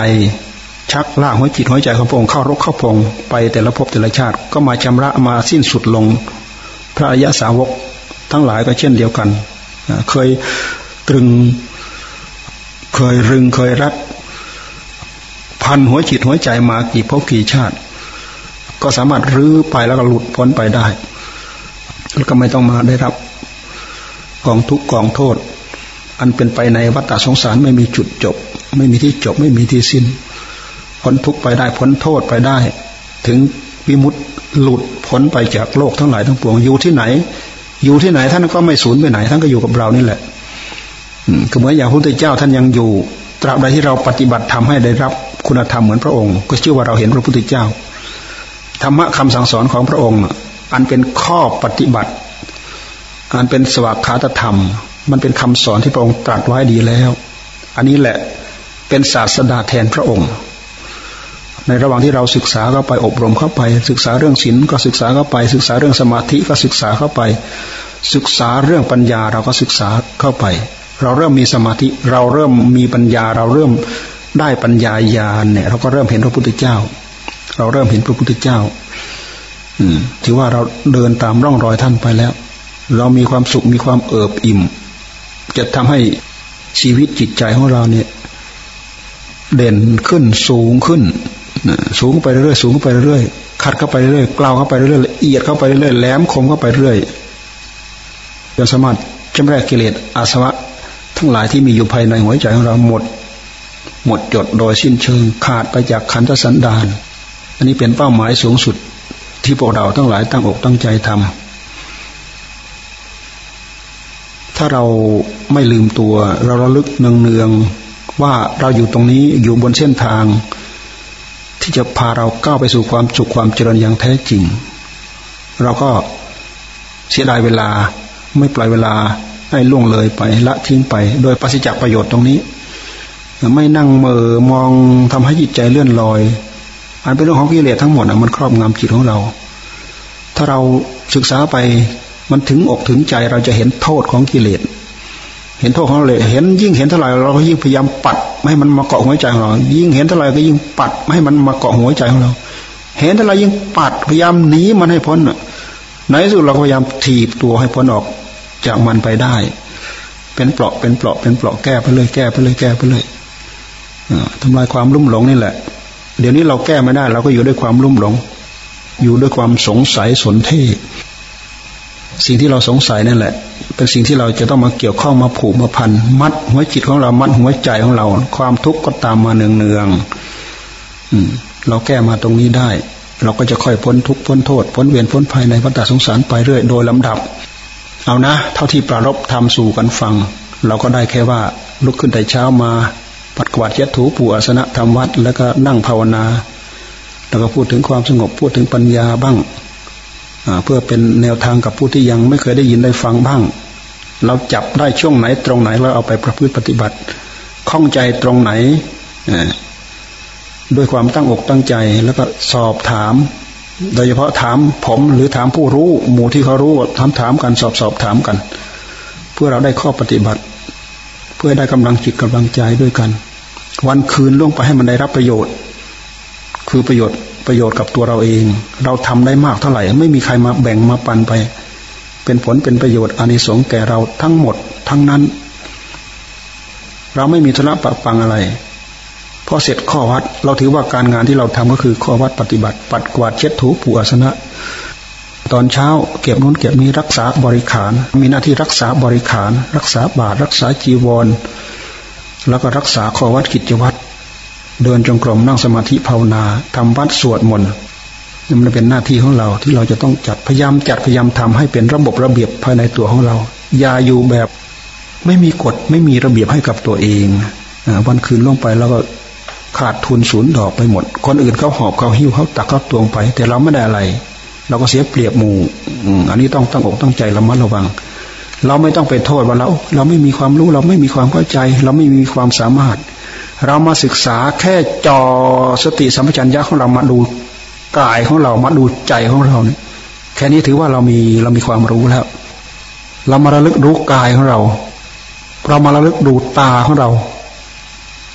ชักล่าหัวจิตหัวใจของพระองค์เข้ารกเข้าพงไปแต่ละภพแต่ละชาติ ก็มาชำระมาสิ้นสุดลง พระอริยสาวกทั้งหลายก็เช่นเดียวกัน เคยตรึง เคยรึงเคยรัดพันหัวจิตหัวใจมากี่ภพกี่ชาติ ก็สามารถรื้อไปแล้วก็หลุดพ้นไปได้ แล้วก็ไม่ต้องมาได้รับกองทุกกองโทษ อันเป็นไปในวัฏสงสารไม่มีจุดจบ ไม่มีที่จบไม่มีที่สิ้น พ้นทุกไปได้พ้นโทษไปได้ ถึงวิมุตหลุดพ้นไปจากโลกทั้งหลายทั้งปวงอยู่ที่ไหน อยู่ที่ไหนท่านก็ไม่สูญไปไหน ท่านก็อยู่กับเรานี่แหละก็เหมือนอย่างพระพุทธเจ้าท่านยังอยู่ ตราบใดที่เราปฏิบัติทำให้ได้รับคุณธรรมเหมือนพระองค์ ก็ชื่อว่าเราเห็นพระพุทธเจ้าธรรมะคำสั่งสอนของพระองค์ อันเป็นข้อปฏิบัติ อันเป็นสวากขาตธรรม มันเป็นคำสอนที่พระองค์ตรัสไว้ดีแล้ว อันนี้แหละเป็นศาสดาแทนพระองค์ ในระหว่างที่เราศึกษาเข้าไปอบรมเข้าไป ศึกษาเรื่องศีลก็ศึกษาเข้าไป ศึกษาเรื่องสมาธิก็ศึกษาเข้าไป ศึกษาเรื่องปัญญาเราก็ศึกษาเข้าไป เราเริ่มมีสมาธิ เราเริ่มมีปัญญาเราเริ่มได้ปัญญาญาณเนี่ย เราก็เริ่มเห็นพระพุทธเจ้า เราเริ่มเห็นพระพุทธเจ้า อืมถือว่าเราเดินตามร่องรอยท่านไปแล้ว เรามีความสุขมีความเอิบอิ่ม จะทำให้ชีวิตจิตใจของเราเนี่ย เด่นขึ้นสูงขึ้น สูงไปเรื่อยสูงไปเรื่อยขัดเข้าไปเรื่อยกล่าวเข้าไปเรื่อยละเอียดเข้าไปเรื่อยแหลมคมเข้าไปเรื่อยจนสามารถจำแรกกิเลสอาสวะ ทั้งหลายที่มีอยู่ภายในหัวใจของเราหมด หมดจดโดยสิ้นเชิงขาดไปจากขันธสันดาน อันนี้เป็นเป้าหมายสูงสุดที่พวกเราทั้งหลายตั้งอกตั้งใจทำถ้าเราไม่ลืมตัว เราระลึกเนืองๆว่าเราอยู่ตรงนี้อยู่บนเส้นทาง ที่จะพาเราก้าวไปสู่ความสุขความเจริญอย่างแท้จริง เราก็เสียดายเวลาไม่ปล่อยเวลาให้ล่วงเลยไปละทิ้งไป โดยปฏิจักประโยชน์ตรงนี้ ไม่นั่งเมอมองทำให้จิตใจเลื่อนลอย อันเป็นเรื่องของกิเลสทั้งหมดมันครอบงำจิตของเรา ถ้าเราศึกษาไปมันถึงอกถึงใจเราจะเห็นโทษของกิเลส เห็นโทษของเราเลยเห็นยิ่งเห็นเท่าไหร่เราก็ยิ่งพยายามปัดไม่ให้มันมาเกาะหัวใจของเรา ยิ่งเห็นเท่าไหร่ก็ยิ่งปัดไม่ให้มันมาเกาะหัวใจของเรา เห็นเท่าไหร่ยิ่งปัดพยายามหนีมันให้พ้นในที่สุดเราพยายามถีบตัวให้พ้นออกจากมันไปได้ เป็นเปราะเป็นเปราะเป็นเปราะแก้ไปเลยแก้ไปเลยแก้ไปเลยทำลายความลุ่มหลงนี่แหละ เดี๋ยวนี้เราแก้ไม่ได้ เราก็อยู่ด้วยความลุ่มหลง อยู่ด้วยความสงสัยสนเท่ สิ่งที่เราสงสัยนั่นแหละ เป็นสิ่งที่เราจะต้องมาเกี่ยวข้องมาผูกมาพัน มัดหัวจิตของเรา มัดหัวใจของเรา ความทุกข์ก็ตามมาเนืองเนืองเราแก้มาตรงนี้ได้ เราก็จะค่อยพ้นทุกข์พ้นโทษ พ้นเวียนพ้นภัยในวัฏสงสารไปเรื่อยโดยลำดับ เอานะ เท่าที่ปรารบทำสู่กันฟัง เราก็ได้แค่ว่าลุกขึ้นแต่เช้ามา ปัดกวาดเช็ดถูปูอาสนะทำวัด แล้วก็นั่งภาวนา แล้วก็พูดถึงความสงบพูดถึงปัญญาบ้าง เพื่อเป็นแนวทางกับผู้ที่ยังไม่เคยได้ยินได้ฟังบ้าง เราจับได้ช่วงไหนตรงไหนเราเอาไปประพฤติปฏิบัติข้องใจตรงไหนด้วยความตั้งอกตั้งใจแล้วก็สอบถาม โดยเฉพาะถามผมหรือถามผู้รู้ หมู่ที่เขารู้ถามถามกันสอบสอบถามกัน เพื่อเราได้ข้อปฏิบัติ เพื่อได้กำลังจิตกำลังใจด้วยกัน วันคืนล่วงไปให้มันได้รับประโยชน์ คือประโยชน์ ประโยชน์กับตัวเราเอง เราทำได้มากเท่าไหร่ ไม่มีใครมาแบ่งมาปันไป เป็นผลเป็นประโยชน์อานิสงส์แก่เราทั้งหมดทั้งนั้น เราไม่มีธุระปะปังอะไรพอเสร็จข้อวัด เราถือว่าการงานที่เราทำก็คือข้อวัดปฏิบัติ ปัดกวาดเช็ดถูปูอาสนะ ตอนเช้าเก็บนู้นเก็บนี้รักษาบริขาร มีหน้าที่รักษาบริขาร รักษาบาตรรักษาจีวร แล้วก็รักษาข้อวัดกิจวัตร เดินจงกรมนั่งสมาธิภาวนาทำวัดสวดมนต์นี่มันเป็นหน้าที่ของเราที่เราจะต้องจัดพยายามจัดพยายามทำให้เป็นระบบระเบียบภายในตัวของเรา อย่าอยู่แบบ ไม่มีกฎไม่มีระเบียบให้กับตัวเองวันคืนล่วงไปแล้วก็ขาดทุนศูนย์ดอกไปหมด คนอื่นเขาหอบเขาหิ้วเขาตักเขาตวงไป แต่เราไม่ได้อะไร เราก็เสียเปรียบหมู่อันนี้ต้องตั้งอกตั้งใจระมัดระวัง เราไม่ต้องไปโทษว่าเรา เราไม่มีความรู้เราไม่มีความเข้าใจ เราไม่มีความสามารถ เรามาศึกษาแค่จอสติสัมปชัญญะของเรามาดูกายของเรามาดูใจของเราเนี่ยแค่นี้ถือว่าเรามีเรามีความรู้แล้ว เรามาระลึกรู้กายของเรา เรามาระลึกดูตาของเรา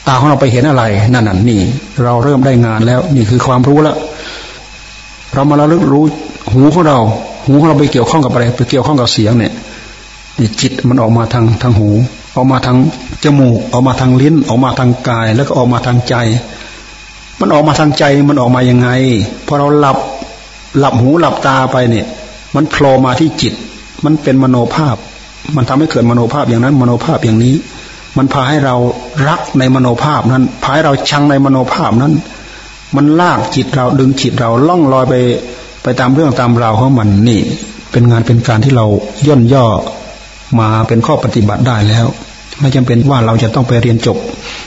ตาของเราไปเห็นอะไรนั่นน่ะนี่ เราเริ่มได้งานแล้ว นี่คือความรู้แล้วเรามาระลึกรู้หูของเรา หูของเราไปเกี่ยวข้องกับอะไร ไปเกี่ยวข้องกับเสียงเนี่ยนี่จิตมันออกมาทางทางหู ออกมาทางจมูก ออกมาทางลิ้น ออกมาทางกาย แล้วก็ออกมาทางใจ มันออกมาทางใจมันออกมายังไงพอเราหลับหลับหูหลับตาไปเนี่ย มันโผล่มาที่จิต มันเป็นมโนภาพ มันทำให้เกิดมโนภาพอย่างนั้น มโนภาพอย่างนี้ มันพาให้เรารักในมโนภาพนั้นพาให้เราชังในมโนภาพนั้น มันลากจิตเราดึงจิตเราล่องลอยไปไปตามเรื่องตามราวของมันนี่ เป็นงานเป็นการที่เราย่นย่อมาเป็นข้อปฏิบัติได้แล้ว ไม่จำเป็นว่าเราจะต้องไปเรียนจบ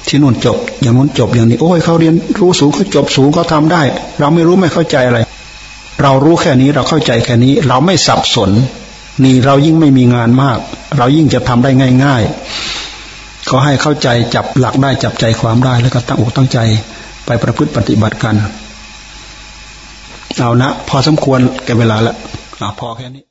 ที่นู่นจบ อย่างนู้นจบอย่างนี้ โอ้ยเขาเรียนรู้สูงเขาจบสูงเขาทาได้ เราไม่รู้ไม่เข้าใจอะไร เรารู้แค่นี้เราเข้าใจแค่นี้ เราไม่สับสน นี่เรายิ่งไม่มีงานมาก เรายิ่งจะทำได้ง่ายๆก็ให้เข้าใจจับหลักได้จับใจความได้แล้วก็ตั้งอกตั้งใจไปประพฤติปฏิบัติกัน เอานะ พอสมควรแก่เวลาแล้วพอแค่นี้